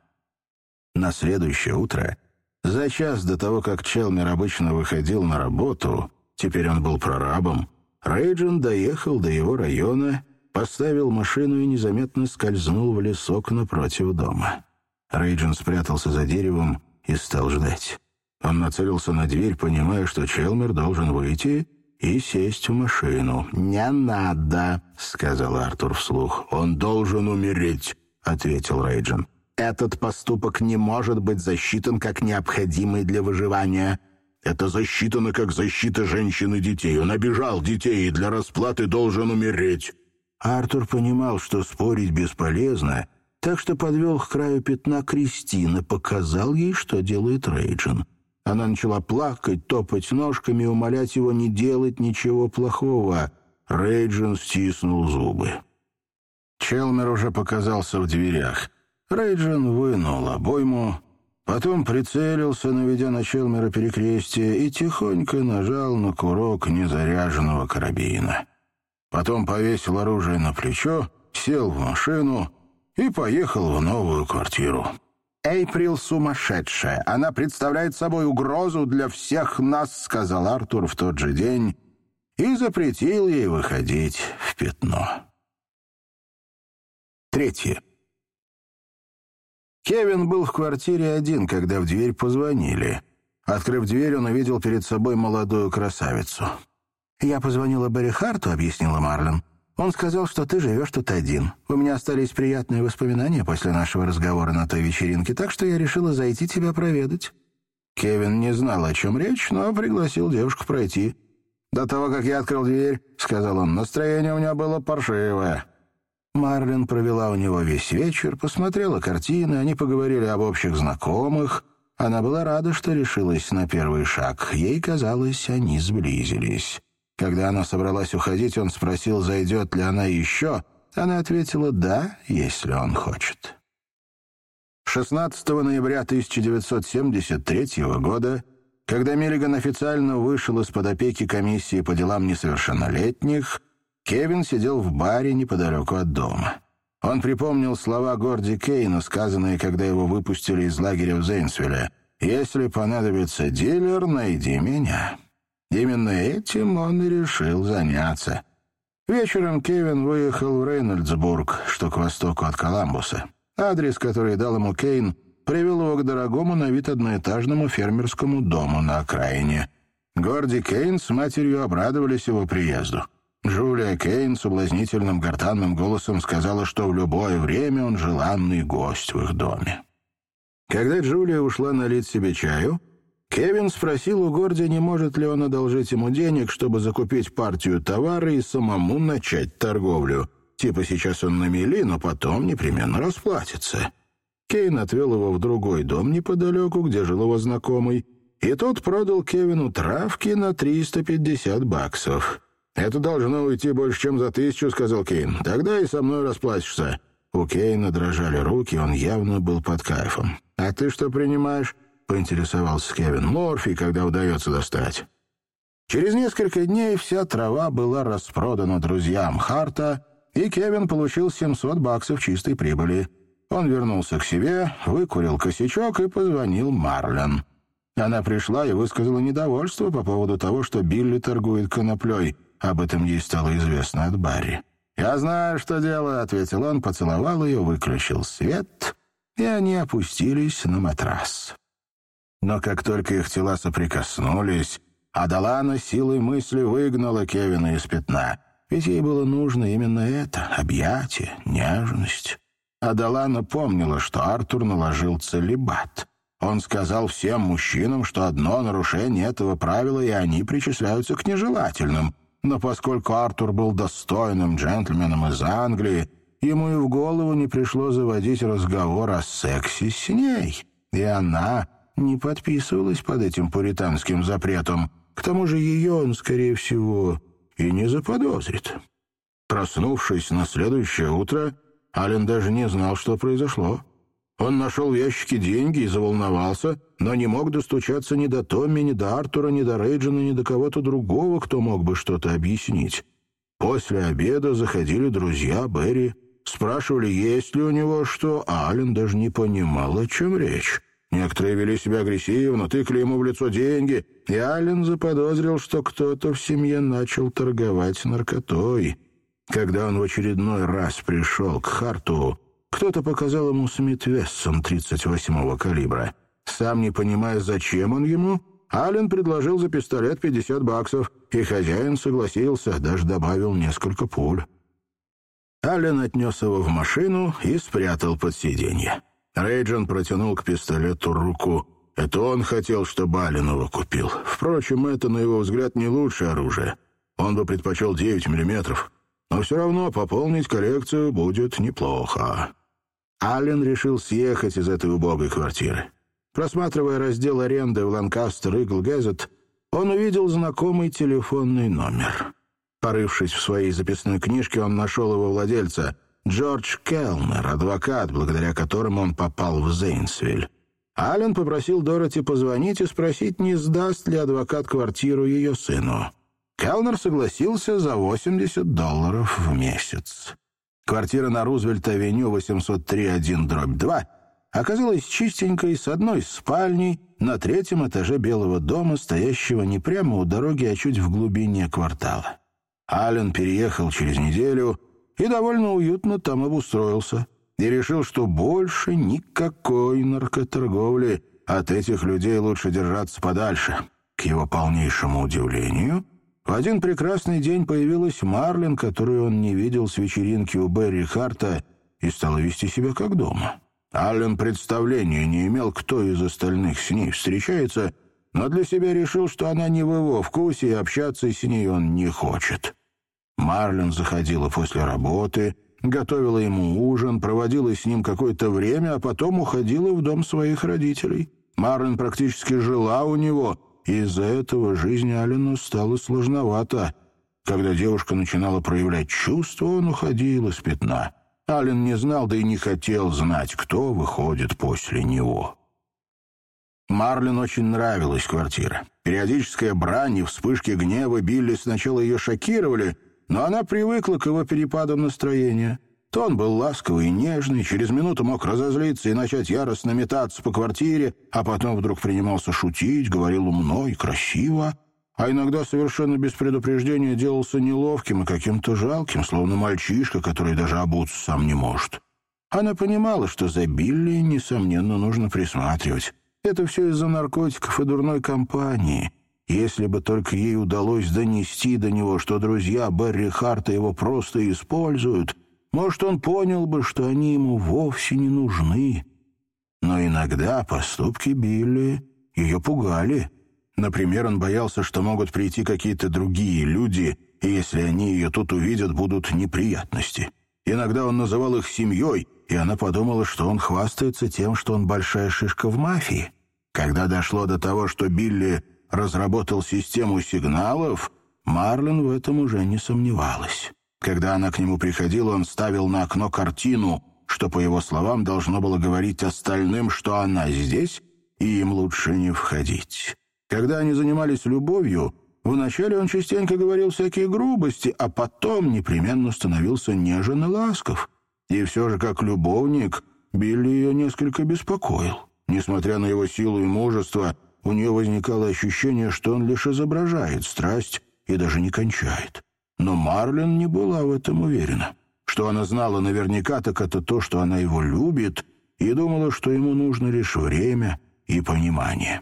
На следующее утро, за час до того, как Челмер обычно выходил на работу, Теперь он был прорабом. Рейджин доехал до его района, поставил машину и незаметно скользнул в лесок напротив дома. Рейджин спрятался за деревом и стал ждать. Он нацелился на дверь, понимая, что Челмер должен выйти и сесть в машину. «Не надо», — сказал Артур вслух. «Он должен умереть», — ответил Рейджин. «Этот поступок не может быть засчитан как необходимый для выживания». Это засчитано как защита женщин и детей. Он обижал детей и для расплаты должен умереть». Артур понимал, что спорить бесполезно, так что подвел к краю пятна Кристины, показал ей, что делает Рейджин. Она начала плакать, топать ножками умолять его не делать ничего плохого. Рейджин стиснул зубы. Челмер уже показался в дверях. Рейджин вынул обойму, потом прицелился, наведя на Челмера перекрестие, и тихонько нажал на курок незаряженного карабина. Потом повесил оружие на плечо, сел в машину и поехал в новую квартиру. «Эйприл сумасшедшая. Она представляет собой угрозу для всех нас», — сказал Артур в тот же день и запретил ей выходить в пятно. Третье. Кевин был в квартире один, когда в дверь позвонили. Открыв дверь, он увидел перед собой молодую красавицу. «Я позвонила Берри Харту», — объяснила Марлен. «Он сказал, что ты живешь тут один. У меня остались приятные воспоминания после нашего разговора на той вечеринке, так что я решила зайти тебя проведать». Кевин не знал, о чем речь, но пригласил девушку пройти. «До того, как я открыл дверь», — сказал он, — «настроение у меня было паршивое». Марлен провела у него весь вечер, посмотрела картины, они поговорили об общих знакомых. Она была рада, что решилась на первый шаг. Ей казалось, они сблизились. Когда она собралась уходить, он спросил, зайдет ли она еще. Она ответила «да, если он хочет». 16 ноября 1973 года, когда Миллиган официально вышел из-под опеки комиссии по делам несовершеннолетних, Кевин сидел в баре неподалеку от дома. Он припомнил слова Горди Кейна, сказанные, когда его выпустили из лагеря в Зейнсвилле. «Если понадобится дилер, найди меня». Именно этим он и решил заняться. Вечером Кевин выехал в Рейнольдсбург, что к востоку от Коламбуса. Адрес, который дал ему Кейн, привел его к дорогому на вид одноэтажному фермерскому дому на окраине. Горди Кейн с матерью обрадовались его приезду. Джулия Кейн соблазнительным гортанным голосом сказала, что в любое время он желанный гость в их доме. Когда Джулия ушла налить себе чаю, Кевин спросил у Горди, не может ли он одолжить ему денег, чтобы закупить партию товара и самому начать торговлю. Типа сейчас он на мели, но потом непременно расплатится. Кейн отвел его в другой дом неподалеку, где жил его знакомый, и тот продал Кевину травки на 350 баксов. «Это должно уйти больше, чем за тысячу», — сказал Кейн. «Тогда и со мной расплатишься». У Кейна дрожали руки, он явно был под кайфом. «А ты что принимаешь?» поинтересовался Кевин. «Морфий, когда удается достать». Через несколько дней вся трава была распродана друзьям Харта, и Кевин получил 700 баксов чистой прибыли. Он вернулся к себе, выкурил косячок и позвонил Марлен. Она пришла и высказала недовольство по поводу того, что Билли торгует коноплей. Об этом ей стало известно от Барри. «Я знаю, что делаю», — ответил он, поцеловал ее, выключил свет, и они опустились на матрас. Но как только их тела соприкоснулись, Адалана силой мысли выгнала Кевина из пятна. Ведь ей было нужно именно это — объятие, нежность. Адалана помнила, что Артур наложил целебат. Он сказал всем мужчинам, что одно нарушение этого правила, и они причисляются к нежелательным. Но поскольку Артур был достойным джентльменом из Англии, ему и в голову не пришло заводить разговор о сексе с ней. И она не подписывалась под этим пуританским запретом. К тому же ее он, скорее всего, и не заподозрит. Проснувшись на следующее утро, Ален даже не знал, что произошло. Он нашел в ящике деньги и заволновался, но не мог достучаться ни до Томми, ни до Артура, ни до Рейджина, ни до кого-то другого, кто мог бы что-то объяснить. После обеда заходили друзья Берри, спрашивали, есть ли у него что, а Ален даже не понимал, о чем речь. Некоторые вели себя агрессивно, тыкали ему в лицо деньги, и Аллен заподозрил, что кто-то в семье начал торговать наркотой. Когда он в очередной раз пришел к Харту, кто-то показал ему Смит Вессон 38-го калибра. Сам не понимая, зачем он ему, Аллен предложил за пистолет 50 баксов, и хозяин согласился, даже добавил несколько пуль. Аллен отнес его в машину и спрятал под сиденье. Рейджин протянул к пистолету руку. Это он хотел, чтобы Ален его купил. Впрочем, это, на его взгляд, не лучшее оружие. Он бы предпочел 9 миллиметров. Но все равно пополнить коллекцию будет неплохо. Аллен решил съехать из этой убогой квартиры. Просматривая раздел аренды в Ланкастер Игл Газет, он увидел знакомый телефонный номер. Порывшись в своей записной книжке, он нашел его владельца — Джордж Келнер, адвокат, благодаря которому он попал в Зейнсвиль. Аллен попросил Дороти позвонить и спросить, не сдаст ли адвокат квартиру ее сыну. Келнер согласился за 80 долларов в месяц. Квартира на Рузвельт-авеню 803-1-2 оказалась чистенькой с одной спальней на третьем этаже Белого дома, стоящего не прямо у дороги, а чуть в глубине квартала. Аллен переехал через неделю и довольно уютно там обустроился и решил, что больше никакой наркоторговли. От этих людей лучше держаться подальше. К его полнейшему удивлению, в один прекрасный день появилась Марлин, которую он не видел с вечеринки у Берри Харта, и стала вести себя как дома. Аллен представления не имел, кто из остальных с ней встречается, но для себя решил, что она не в его вкусе, и общаться с ней он не хочет. Марлин заходила после работы, готовила ему ужин, проводила с ним какое-то время, а потом уходила в дом своих родителей. Марлин практически жила у него, из-за этого жизнь Аллену стала сложновато. Когда девушка начинала проявлять чувства, он уходил из пятна. Аллен не знал, да и не хотел знать, кто выходит после него. Марлин очень нравилась квартира. Периодическая брань и вспышки гнева Билли сначала ее шокировали, но она привыкла к его перепадам настроения. То он был ласковый и нежный, через минуту мог разозлиться и начать яростно метаться по квартире, а потом вдруг принимался шутить, говорил умно и красиво, а иногда совершенно без предупреждения делался неловким и каким-то жалким, словно мальчишка, который даже обуться сам не может. Она понимала, что за Билли, несомненно, нужно присматривать. Это все из-за наркотиков и дурной компании. Если бы только ей удалось донести до него, что друзья Берри Харта его просто используют, может, он понял бы, что они ему вовсе не нужны. Но иногда поступки Билли ее пугали — Например, он боялся, что могут прийти какие-то другие люди, и если они ее тут увидят, будут неприятности. Иногда он называл их семьей, и она подумала, что он хвастается тем, что он большая шишка в мафии. Когда дошло до того, что Билли разработал систему сигналов, Марлен в этом уже не сомневалась. Когда она к нему приходила, он ставил на окно картину, что, по его словам, должно было говорить остальным, что она здесь, и им лучше не входить. Когда они занимались любовью, вначале он частенько говорил всякие грубости, а потом непременно становился нежен и ласков. И все же, как любовник, Билли ее несколько беспокоил. Несмотря на его силу и мужество, у нее возникало ощущение, что он лишь изображает страсть и даже не кончает. Но Марлин не была в этом уверена. Что она знала наверняка, так это то, что она его любит, и думала, что ему нужно лишь время и понимание.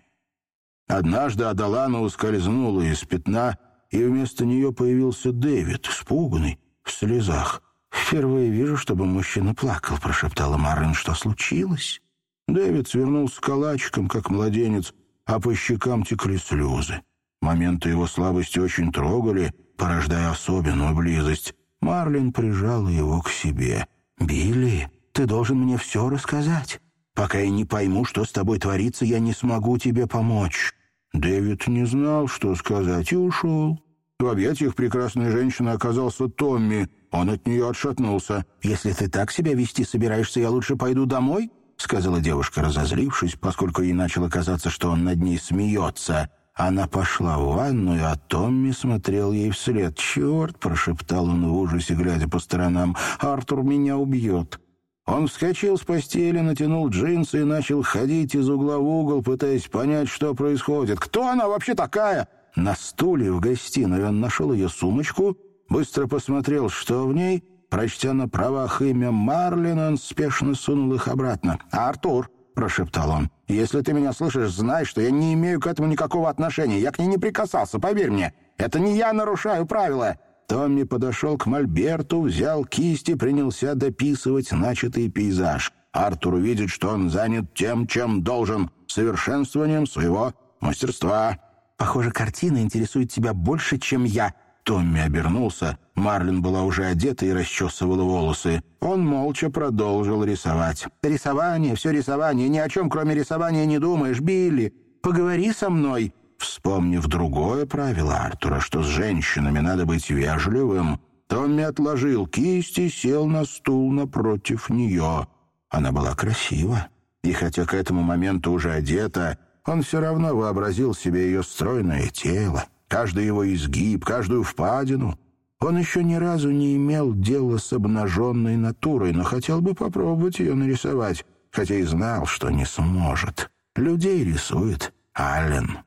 Однажды Адалана ускользнула из пятна, и вместо нее появился Дэвид, испуганный, в слезах. «Впервые вижу, чтобы мужчина плакал», — прошептала Марин. «Что случилось?» Дэвид свернулся калачиком, как младенец, а по щекам текли слезы. Моменты его слабости очень трогали, порождая особенную близость. Марлин прижала его к себе. «Билли, ты должен мне все рассказать. Пока я не пойму, что с тобой творится, я не смогу тебе помочь». Дэвид не знал, что сказать, и ушел. В объятиях прекрасной женщины оказался Томми. Он от нее отшатнулся. «Если ты так себя вести собираешься, я лучше пойду домой?» — сказала девушка, разозлившись, поскольку ей начало казаться, что он над ней смеется. Она пошла в ванную, а Томми смотрел ей вслед. «Черт!» — прошептал он в ужасе, глядя по сторонам. «Артур меня убьет!» Он вскочил с постели, натянул джинсы и начал ходить из угла в угол, пытаясь понять, что происходит. «Кто она вообще такая?» На стуле в гостиной он нашел ее сумочку, быстро посмотрел, что в ней. Прочтя на правах имя Марлин, он спешно сунул их обратно. «Артур», — прошептал он, — «если ты меня слышишь, знай, что я не имею к этому никакого отношения. Я к ней не прикасался, поверь мне. Это не я нарушаю правила». Томми подошел к Мольберту, взял кисть и принялся дописывать начатый пейзаж. Артур увидит, что он занят тем, чем должен, совершенствованием своего мастерства. «Похоже, картина интересует тебя больше, чем я». Томми обернулся. Марлин была уже одета и расчесывала волосы. Он молча продолжил рисовать. «Рисование, все рисование. Ни о чем, кроме рисования, не думаешь, Билли. Поговори со мной». Вспомнив другое правило Артура, что с женщинами надо быть вежливым, Томми отложил кисть и сел на стул напротив нее. Она была красива, и хотя к этому моменту уже одета, он все равно вообразил себе ее стройное тело, каждый его изгиб, каждую впадину. Он еще ни разу не имел дела с обнаженной натурой, но хотел бы попробовать ее нарисовать, хотя и знал, что не сможет. Людей рисует Аллен.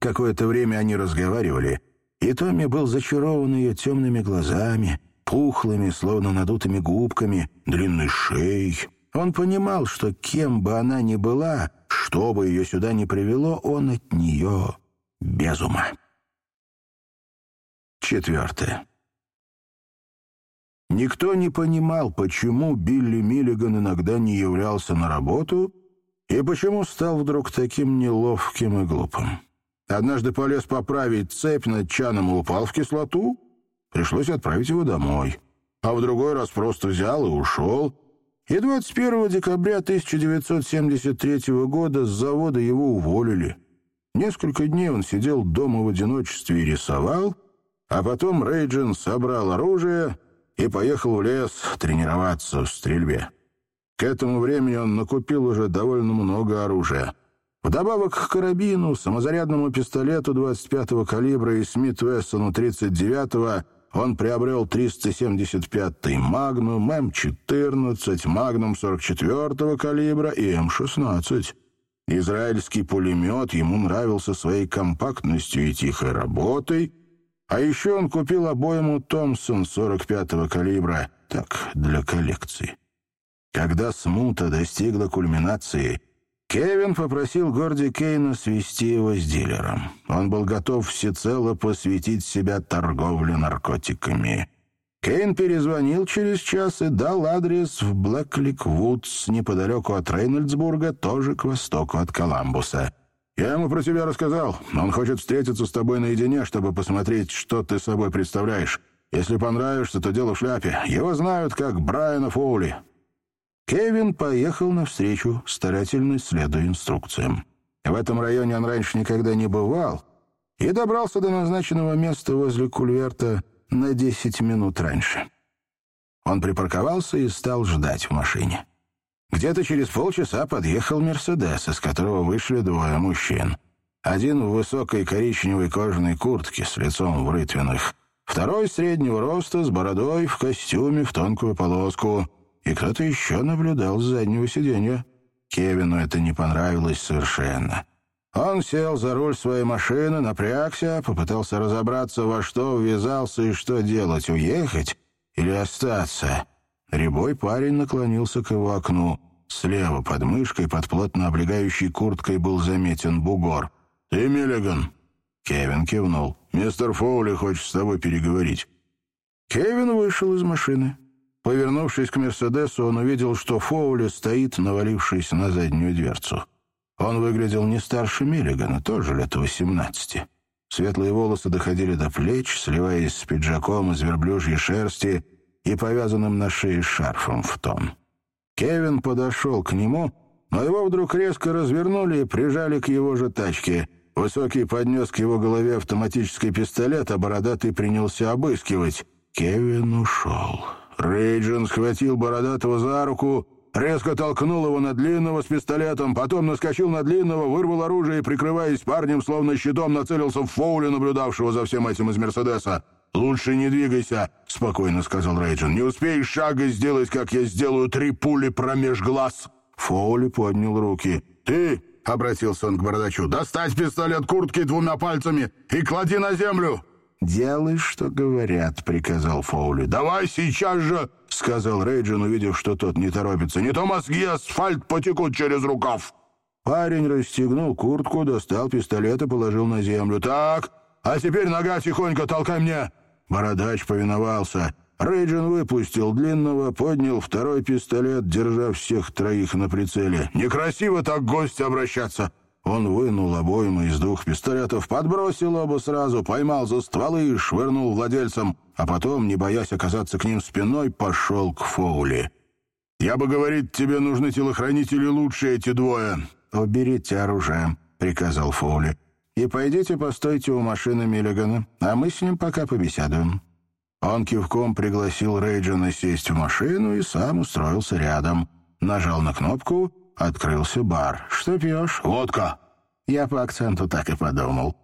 Какое-то время они разговаривали, и Томми был зачарован ее темными глазами, пухлыми, словно надутыми губками, длинной шеей. Он понимал, что кем бы она ни была, что бы ее сюда ни привело, он от нее без ума. Четвертое. Никто не понимал, почему Билли Миллиган иногда не являлся на работу и почему стал вдруг таким неловким и глупым. Однажды полез поправить цепь над чаном и упал в кислоту. Пришлось отправить его домой. А в другой раз просто взял и ушел. И 21 декабря 1973 года с завода его уволили. Несколько дней он сидел дома в одиночестве и рисовал, а потом Рейджин собрал оружие и поехал в лес тренироваться в стрельбе. К этому времени он накупил уже довольно много оружия — Вдобавок к карабину, самозарядному пистолету 25-го калибра и Смит Вессону 39-го он приобрел 375-й Магнум, М-14, Магнум 44-го калибра и М-16. Израильский пулемет ему нравился своей компактностью и тихой работой, а еще он купил обойму Томпсон 45-го калибра, так, для коллекции. Когда смута достигла кульминации, Кевин попросил Горди Кейна свести его с дилером. Он был готов всецело посвятить себя торговле наркотиками. Кейн перезвонил через час и дал адрес в Блэклик-Вудс, неподалеку от Рейнольдсбурга, тоже к востоку от Коламбуса. «Я ему про тебя рассказал. Он хочет встретиться с тобой наедине, чтобы посмотреть, что ты собой представляешь. Если понравишься, то дело в шляпе. Его знают как Брайана Фоули. Кевин поехал навстречу, старательно следуя инструкциям. В этом районе он раньше никогда не бывал и добрался до назначенного места возле кульверта на 10 минут раньше. Он припарковался и стал ждать в машине. Где-то через полчаса подъехал «Мерседес», из которого вышли двое мужчин. Один в высокой коричневой кожаной куртке с лицом в рытвинах, второй среднего роста с бородой в костюме в тонкую полоску — и кто-то еще наблюдал с заднего сиденья. Кевину это не понравилось совершенно. Он сел за руль своей машины, напрягся, попытался разобраться, во что ввязался и что делать, уехать или остаться. Рябой парень наклонился к его окну. Слева под мышкой, под плотно облегающей курткой, был заметен бугор. «Ты Миллиган?» Кевин кивнул. «Мистер Фоули хочет с тобой переговорить». Кевин вышел из машины. Повернувшись к «Мерседесу», он увидел, что Фоули стоит, навалившись на заднюю дверцу. Он выглядел не старше Миллигана, тоже лет восемнадцати. Светлые волосы доходили до плеч, сливаясь с пиджаком из верблюжьей шерсти и повязанным на шее шарфом в тон. Кевин подошел к нему, но его вдруг резко развернули и прижали к его же тачке. Высокий поднес к его голове автоматический пистолет, а бородатый принялся обыскивать. Кевин ушел. Рейджин схватил Бородатого за руку, резко толкнул его на Длинного с пистолетом, потом наскочил на Длинного, вырвал оружие и, прикрываясь парнем, словно щитом, нацелился в Фоули, наблюдавшего за всем этим из Мерседеса. «Лучше не двигайся», — спокойно сказал Рейджин. «Не успеешь шага сделать, как я сделаю три пули промеж глаз». Фоули поднял руки. «Ты», — обратился он к Бородачу, — «достать пистолет куртки двумя пальцами и клади на землю». «Делай, что говорят», — приказал Фоули. «Давай сейчас же», — сказал Рейджин, увидев, что тот не торопится. «Не то мозги асфальт потекут через рукав». Парень расстегнул куртку, достал пистолет и положил на землю. «Так, а теперь нога тихонько толкай мне». Бородач повиновался. Рейджин выпустил длинного, поднял второй пистолет, держа всех троих на прицеле. «Некрасиво так гости обращаться!» Он вынул обоймы из двух пистолетов, подбросил оба сразу, поймал за стволы и швырнул владельцам, а потом, не боясь оказаться к ним спиной, пошел к Фоули. «Я бы, говорит, тебе нужны телохранители лучше эти двое». «Уберите оружие», — приказал Фоули. «И пойдите постойте у машины Миллигана, а мы с ним пока побеседуем». Он кивком пригласил Рейджина сесть в машину и сам устроился рядом. Нажал на кнопку, открылся бар. «Что пьешь?» «Водка». Я по акценту так и подумал.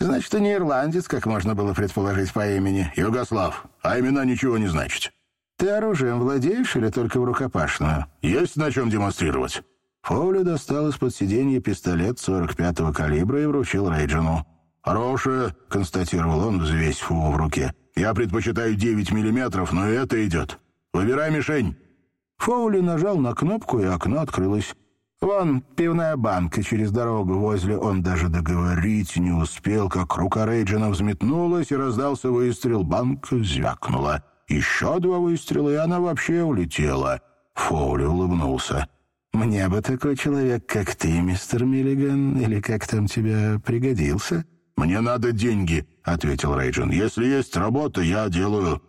«Значит, ты не ирландец, как можно было предположить по имени». «Югослав. А имена ничего не значат». «Ты оружием владеешь или только в рукопашную?» «Есть на чем демонстрировать». Фоули достал из-под сиденья пистолет 45-го калибра и вручил Рейджину. «Хорошее», — констатировал он, взвесив его в руке. «Я предпочитаю 9 миллиметров, но это идет. Выбирай мишень». Фоули нажал на кнопку, и окно открылось. Вон пивная банка через дорогу возле. Он даже договорить не успел, как рука Рейджина взметнулась, и раздался выстрел. Банка звякнула. Еще два выстрела, и она вообще улетела. Фоули улыбнулся. «Мне бы такой человек, как ты, мистер Миллиган, или как там тебя пригодился?» «Мне надо деньги», — ответил Рейджин. «Если есть работа, я делаю».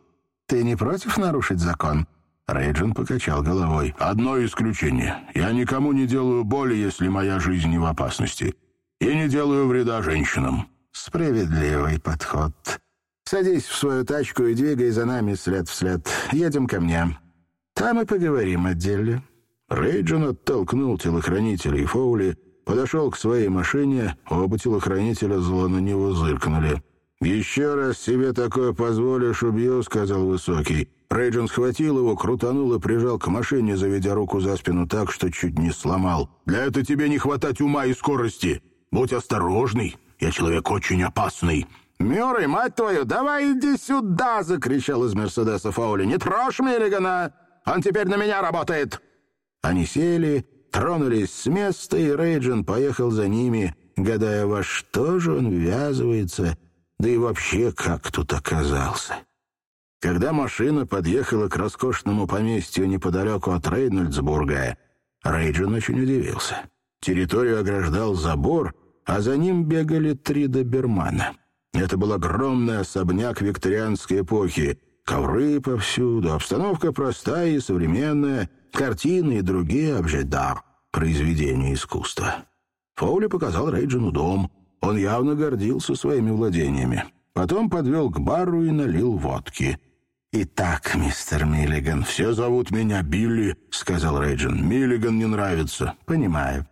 «Ты не против нарушить закон?» Рейджин покачал головой. «Одно исключение. Я никому не делаю боли, если моя жизнь не в опасности. И не делаю вреда женщинам». «Справедливый подход. Садись в свою тачку и двигай за нами след в след. Едем ко мне. Там и поговорим о деле». Рейджин оттолкнул телохранителей Фоули, подошел к своей машине, оба телохранителя зло на него зыркнули. «Еще раз себе такое позволишь, убью», — сказал Высокий. Рейджин схватил его, крутанул и прижал к машине, заведя руку за спину так, что чуть не сломал. «Для этого тебе не хватать ума и скорости. Будь осторожный, я человек очень опасный». «Мюррей, мать твою, давай иди сюда!» — закричал из Мерседеса Фаули. «Не трожь Миллигана! Он теперь на меня работает!» Они сели, тронулись с места, и Рейджин поехал за ними, гадая, во что же он ввязывается, да и вообще как тут оказался. Когда машина подъехала к роскошному поместью неподалеку от Рейнольдсбурга, Рейджин очень удивился. Территорию ограждал забор, а за ним бегали три добермана. Это был огромный особняк викторианской эпохи. Ковры повсюду, обстановка простая и современная — картины и другие обжедар, произведения искусства. Фоули показал Рейджину дом. Он явно гордился своими владениями. Потом подвел к бару и налил водки. «Итак, мистер Миллиган...» «Все зовут меня Билли», — сказал Рейджин. «Миллиган не нравится». «Понимаю.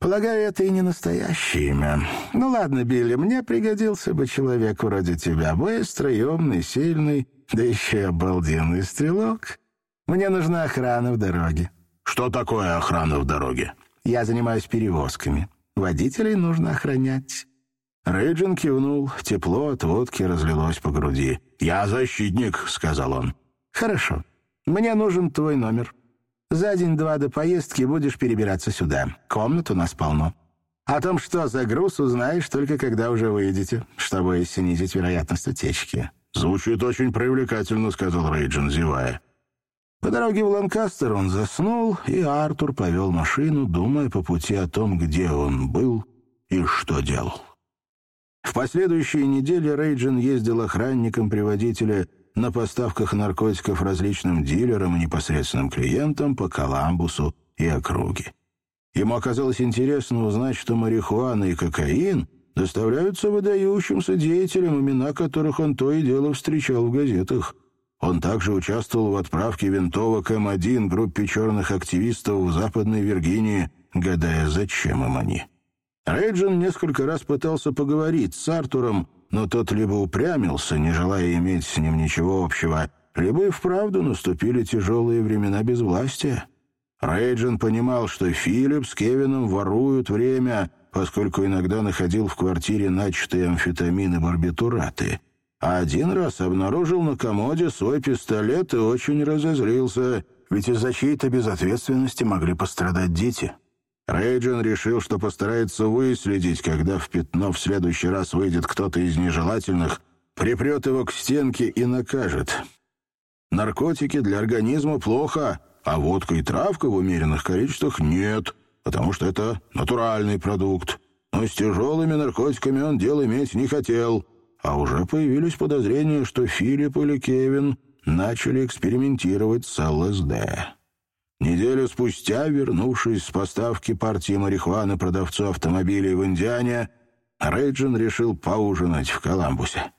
Полагаю, это и не настоящее имя. Ну ладно, Билли, мне пригодился бы человек вроде тебя. Быстрый, умный, сильный, да еще обалденный стрелок. Мне нужна охрана в дороге». «Что такое охрана в дороге?» «Я занимаюсь перевозками. Водителей нужно охранять». Рейджин кивнул, тепло от водки разлилось по груди. «Я защитник», — сказал он. «Хорошо. Мне нужен твой номер. За день-два до поездки будешь перебираться сюда. Комнат у нас полно. О том, что за груз, узнаешь только когда уже выйдете, чтобы снизить вероятность утечки». «Звучит очень привлекательно», — сказал Рейджин, зевая. По дороге в Ланкастер он заснул, и Артур повел машину, думая по пути о том, где он был и что делал. В последующие недели Рейджин ездил охранником приводителя на поставках наркотиков различным дилерам и непосредственным клиентам по Коламбусу и округе. Ему оказалось интересно узнать, что марихуана и кокаин доставляются выдающимся деятелям, имена которых он то и дело встречал в газетах — он также участвовал в отправке винтовок М1 группе черных активистов в Западной Виргинии, гадая, зачем им они. Рейджин несколько раз пытался поговорить с Артуром, но тот либо упрямился, не желая иметь с ним ничего общего, либо и вправду наступили тяжелые времена безвластия. Рейджин понимал, что Филипп с Кевином воруют время, поскольку иногда находил в квартире начатые амфетамины барбитураты а один раз обнаружил на комоде свой пистолет и очень разозлился, ведь из-за чьей-то безответственности могли пострадать дети. Рейджин решил, что постарается выследить, когда в пятно в следующий раз выйдет кто-то из нежелательных, припрет его к стенке и накажет. Наркотики для организма плохо, а водка и травка в умеренных количествах нет, потому что это натуральный продукт. Но с тяжелыми наркотиками он дел иметь не хотел — а уже появились подозрения, что Филипп или Кевин начали экспериментировать с ЛСД. Неделю спустя, вернувшись с поставки партии марихуаны продавцу автомобилей в Индиане, Рейджин решил поужинать в Коламбусе.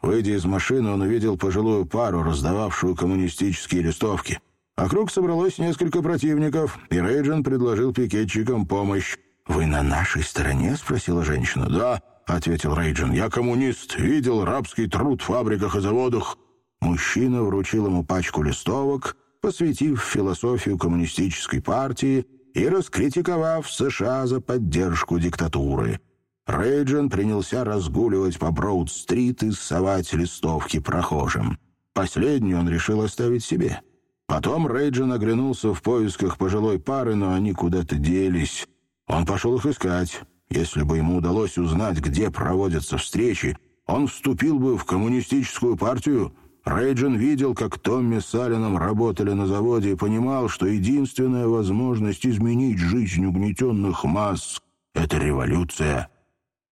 Выйдя из машины, он увидел пожилую пару, раздававшую коммунистические листовки. Вокруг собралось несколько противников, и Рейджин предложил пикетчикам помощь. «Вы на нашей стороне?» — спросила женщина. «Да», — ответил Рейджин. «Я коммунист. Видел рабский труд в фабриках и заводах». Мужчина вручил ему пачку листовок, посвятив философию коммунистической партии и раскритиковав США за поддержку диктатуры. Рейджин принялся разгуливать по Броуд-стрит и совать листовки прохожим. Последнюю он решил оставить себе. Потом Рейджин оглянулся в поисках пожилой пары, но они куда-то делись. Он пошел их искать. Если бы ему удалось узнать, где проводятся встречи, он вступил бы в коммунистическую партию. Рейджин видел, как Томми с Алленом работали на заводе и понимал, что единственная возможность изменить жизнь угнетенных масс — это революция.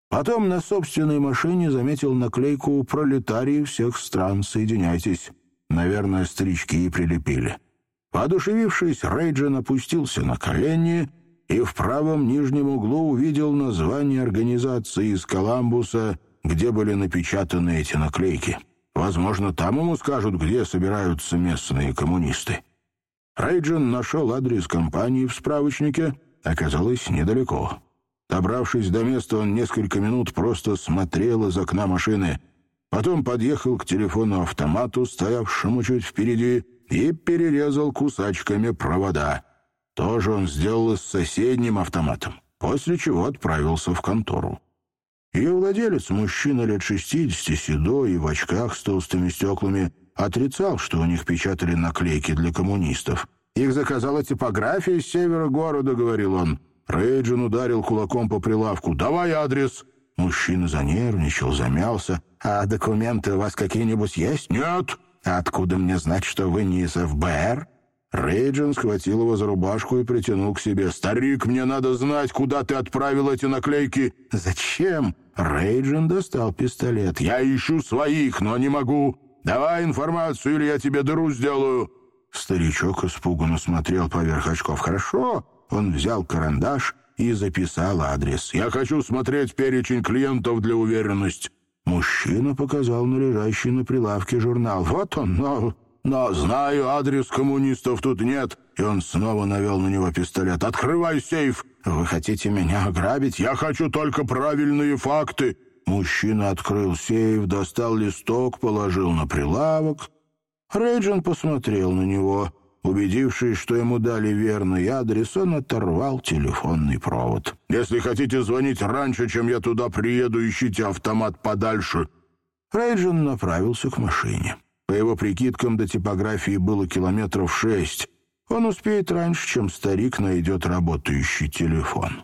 Потом на собственной машине заметил наклейку «Пролетарии всех стран, соединяйтесь». Наверное, старички и прилепили. Воодушевившись, Рейджин опустился на колени и в правом нижнем углу увидел название организации из Коламбуса, где были напечатаны эти наклейки. Возможно, там ему скажут, где собираются местные коммунисты. Рейджин нашел адрес компании в справочнике, оказалось недалеко. Добравшись до места, он несколько минут просто смотрел из окна машины. Потом подъехал к телефону-автомату, стоявшему чуть впереди, и перерезал кусачками провода. То же он сделал с соседним автоматом, после чего отправился в контору. Ее владелец, мужчина лет шестидесяти, седой и в очках с толстыми стеклами, отрицал, что у них печатали наклейки для коммунистов. «Их заказала типография с севера города», — говорил он. Рейджин ударил кулаком по прилавку. «Давай адрес!» Мужчина занервничал, замялся. «А документы у вас какие-нибудь есть?» «Нет!» «А откуда мне знать, что вы не из ФБР?» Рейджин схватил его за рубашку и притянул к себе. «Старик, мне надо знать, куда ты отправил эти наклейки!» «Зачем?» Рейджин достал пистолет. «Я ищу своих, но не могу. Давай информацию, или я тебе дыру сделаю!» Старичок испуганно смотрел поверх очков. «Хорошо, он взял карандаш и записал адрес. «Я хочу смотреть перечень клиентов для уверенности». Мужчина показал на лежащий на прилавке журнал. «Вот он, но... но знаю, адрес коммунистов тут нет». И он снова навел на него пистолет. «Открывай сейф!» «Вы хотите меня ограбить?» «Я хочу только правильные факты!» Мужчина открыл сейф, достал листок, положил на прилавок. Рейджин посмотрел на него. Убедившись, что ему дали верный адрес, он оторвал телефонный провод. «Если хотите звонить раньше, чем я туда приеду, ищите автомат подальше». Рейджин направился к машине. По его прикидкам, до типографии было километров шесть. Он успеет раньше, чем старик найдет работающий телефон.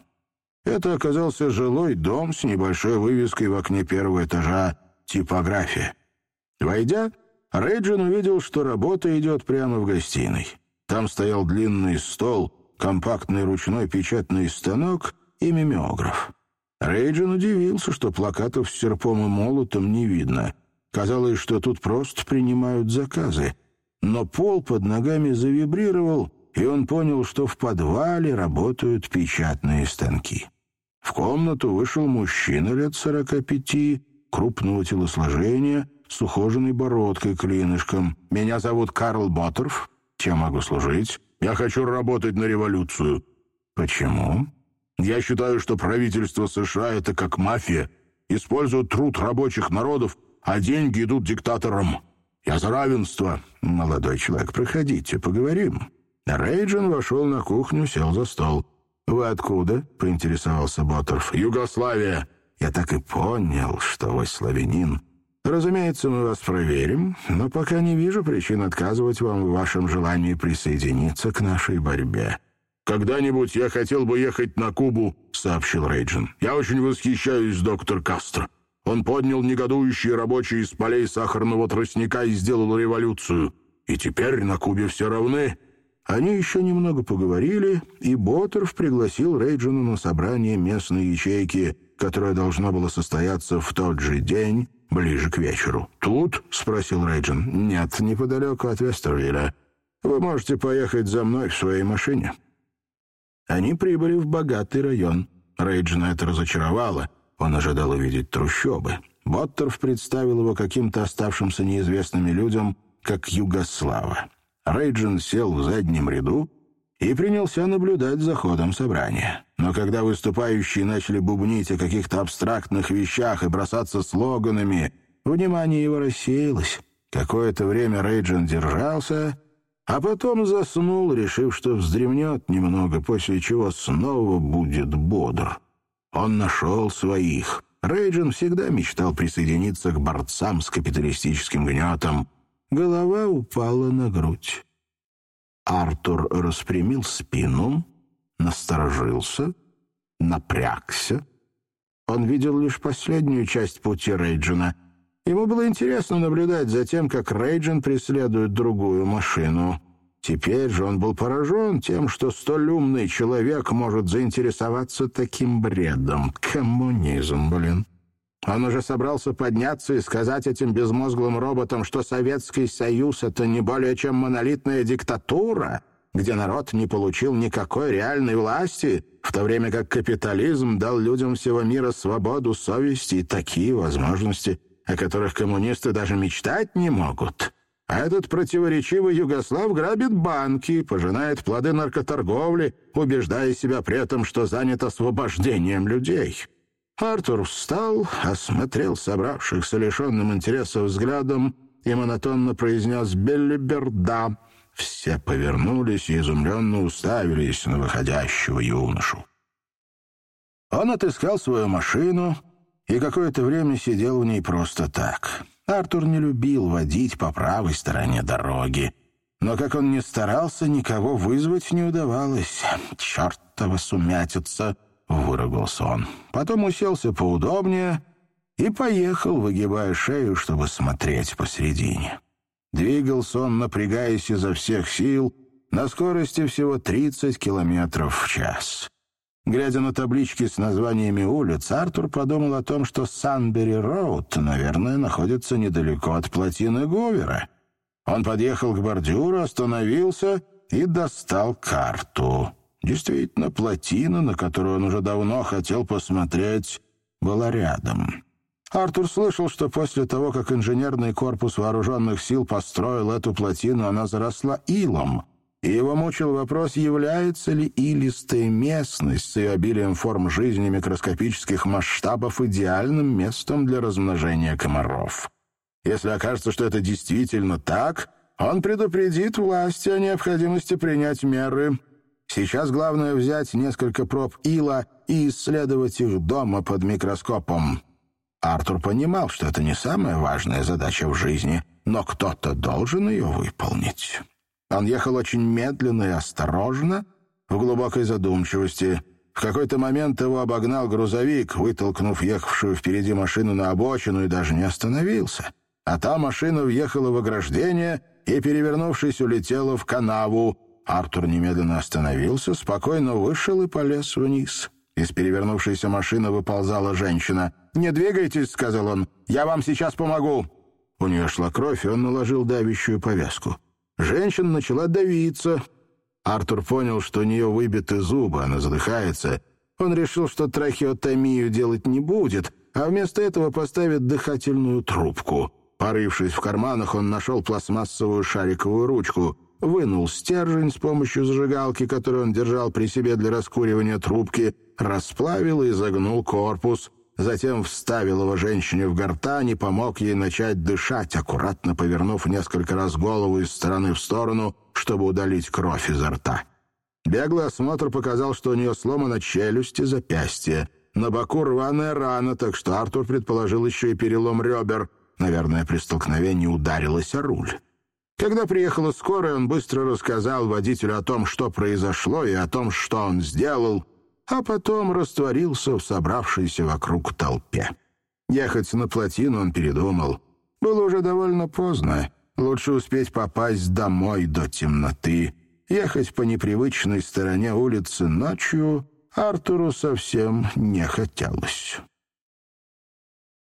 Это оказался жилой дом с небольшой вывеской в окне первого этажа «Типография». Войдя, Рейджин увидел, что работа идет прямо в гостиной. Там стоял длинный стол, компактный ручной печатный станок и мимеограф. Рейджин удивился, что плакатов с серпом и молотом не видно. Казалось, что тут просто принимают заказы. Но пол под ногами завибрировал, и он понял, что в подвале работают печатные станки. В комнату вышел мужчина лет сорока пяти, крупного телосложения — с ухоженной бородкой клинышком. «Меня зовут Карл Боттерф. Чем могу служить? Я хочу работать на революцию». «Почему?» «Я считаю, что правительство США — это как мафия. Используют труд рабочих народов, а деньги идут диктаторам. Я за равенство». «Молодой человек, проходите, поговорим». Рейджин вошел на кухню, сел за стол. «Вы откуда?» — поинтересовался Боттерф. «Югославия». «Я так и понял, что вы славянин. Разумеется, мы вас проверим, но пока не вижу причин отказывать вам в вашем желании присоединиться к нашей борьбе». «Когда-нибудь я хотел бы ехать на Кубу», — сообщил Рейджин. «Я очень восхищаюсь доктор Кастро. Он поднял негодующие рабочие из полей сахарного тростника и сделал революцию. И теперь на Кубе все равны». Они еще немного поговорили, и Боттерф пригласил Рейджина на собрание местной ячейки, которое должно было состояться в тот же день, ближе к вечеру. «Тут?» — спросил Рейджин. «Нет, неподалеку от Вестервилля. Вы можете поехать за мной в своей машине». Они прибыли в богатый район. Рейджина это разочаровало. Он ожидал увидеть трущобы. Боттерф представил его каким-то оставшимся неизвестными людям, как Югослава. Рейджин сел в заднем ряду и принялся наблюдать за ходом собрания. Но когда выступающие начали бубнить о каких-то абстрактных вещах и бросаться слоганами, внимание его рассеялось. Какое-то время Рейджин держался, а потом заснул, решив, что вздремнет немного, после чего снова будет бодр. Он нашел своих. Рейджин всегда мечтал присоединиться к борцам с капиталистическим гнетом. Голова упала на грудь. Артур распрямил спину, насторожился, напрягся. Он видел лишь последнюю часть пути Рейджина. Ему было интересно наблюдать за тем, как Рейджин преследует другую машину. Теперь же он был поражен тем, что столь умный человек может заинтересоваться таким бредом. Коммунизм, блин. Он уже собрался подняться и сказать этим безмозглым роботам, что Советский Союз — это не более чем монолитная диктатура, где народ не получил никакой реальной власти, в то время как капитализм дал людям всего мира свободу совести и такие возможности, о которых коммунисты даже мечтать не могут. А этот противоречивый Югослав грабит банки, пожинает плоды наркоторговли, убеждая себя при этом, что занят освобождением людей. Артур встал, осмотрел собравшихся лишенным интереса взглядом и монотонно произнес «Беллиберда». Все повернулись и изумленно уставились на выходящего юношу. Он отыскал свою машину и какое-то время сидел в ней просто так. Артур не любил водить по правой стороне дороги. Но как он ни старался, никого вызвать не удавалось. «Чертова сумятица!» — выругался он. Потом уселся поудобнее и поехал, выгибая шею, чтобы смотреть посередине. Двигался он, напрягаясь изо всех сил, на скорости всего 30 километров в час. Глядя на таблички с названиями улиц, Артур подумал о том, что Санбери-Роуд, наверное, находится недалеко от плотины Говера. Он подъехал к бордюру, остановился и достал карту. Действительно, плотина, на которую он уже давно хотел посмотреть, была рядом. Артур слышал, что после того, как инженерный корпус вооруженных сил построил эту плотину, она заросла илом, и его мучил вопрос, является ли илистая местность с ее обилием форм жизни микроскопических масштабов идеальным местом для размножения комаров. Если окажется, что это действительно так, он предупредит власти о необходимости принять меры — Сейчас главное взять несколько проб ила и исследовать их дома под микроскопом. Артур понимал, что это не самая важная задача в жизни, но кто-то должен ее выполнить. Он ехал очень медленно и осторожно, в глубокой задумчивости. В какой-то момент его обогнал грузовик, вытолкнув ехавшую впереди машину на обочину и даже не остановился. А та машина въехала в ограждение и, перевернувшись, улетела в канаву, Артур немедленно остановился, спокойно вышел и полез вниз. Из перевернувшейся машины выползала женщина. «Не двигайтесь», — сказал он, — «я вам сейчас помогу». У нее шла кровь, и он наложил давящую повязку. Женщина начала давиться. Артур понял, что у нее выбиты зубы, она задыхается. Он решил, что трахеотомию делать не будет, а вместо этого поставит дыхательную трубку. Порывшись в карманах, он нашел пластмассовую шариковую ручку — вынул стержень с помощью зажигалки, которую он держал при себе для раскуривания трубки, расплавил и загнул корпус, затем вставил его женщине в гортань и помог ей начать дышать, аккуратно повернув несколько раз голову из стороны в сторону, чтобы удалить кровь изо рта. Беглый осмотр показал, что у нее сломана челюсть и запястье. На боку рваная рана, так что Артур предположил еще и перелом ребер. Наверное, при столкновении ударилась о руль. Когда приехала скорая, он быстро рассказал водителю о том, что произошло, и о том, что он сделал, а потом растворился в собравшейся вокруг толпе. Ехать на плотину он передумал. Было уже довольно поздно. Лучше успеть попасть домой до темноты. Ехать по непривычной стороне улицы ночью Артуру совсем не хотелось.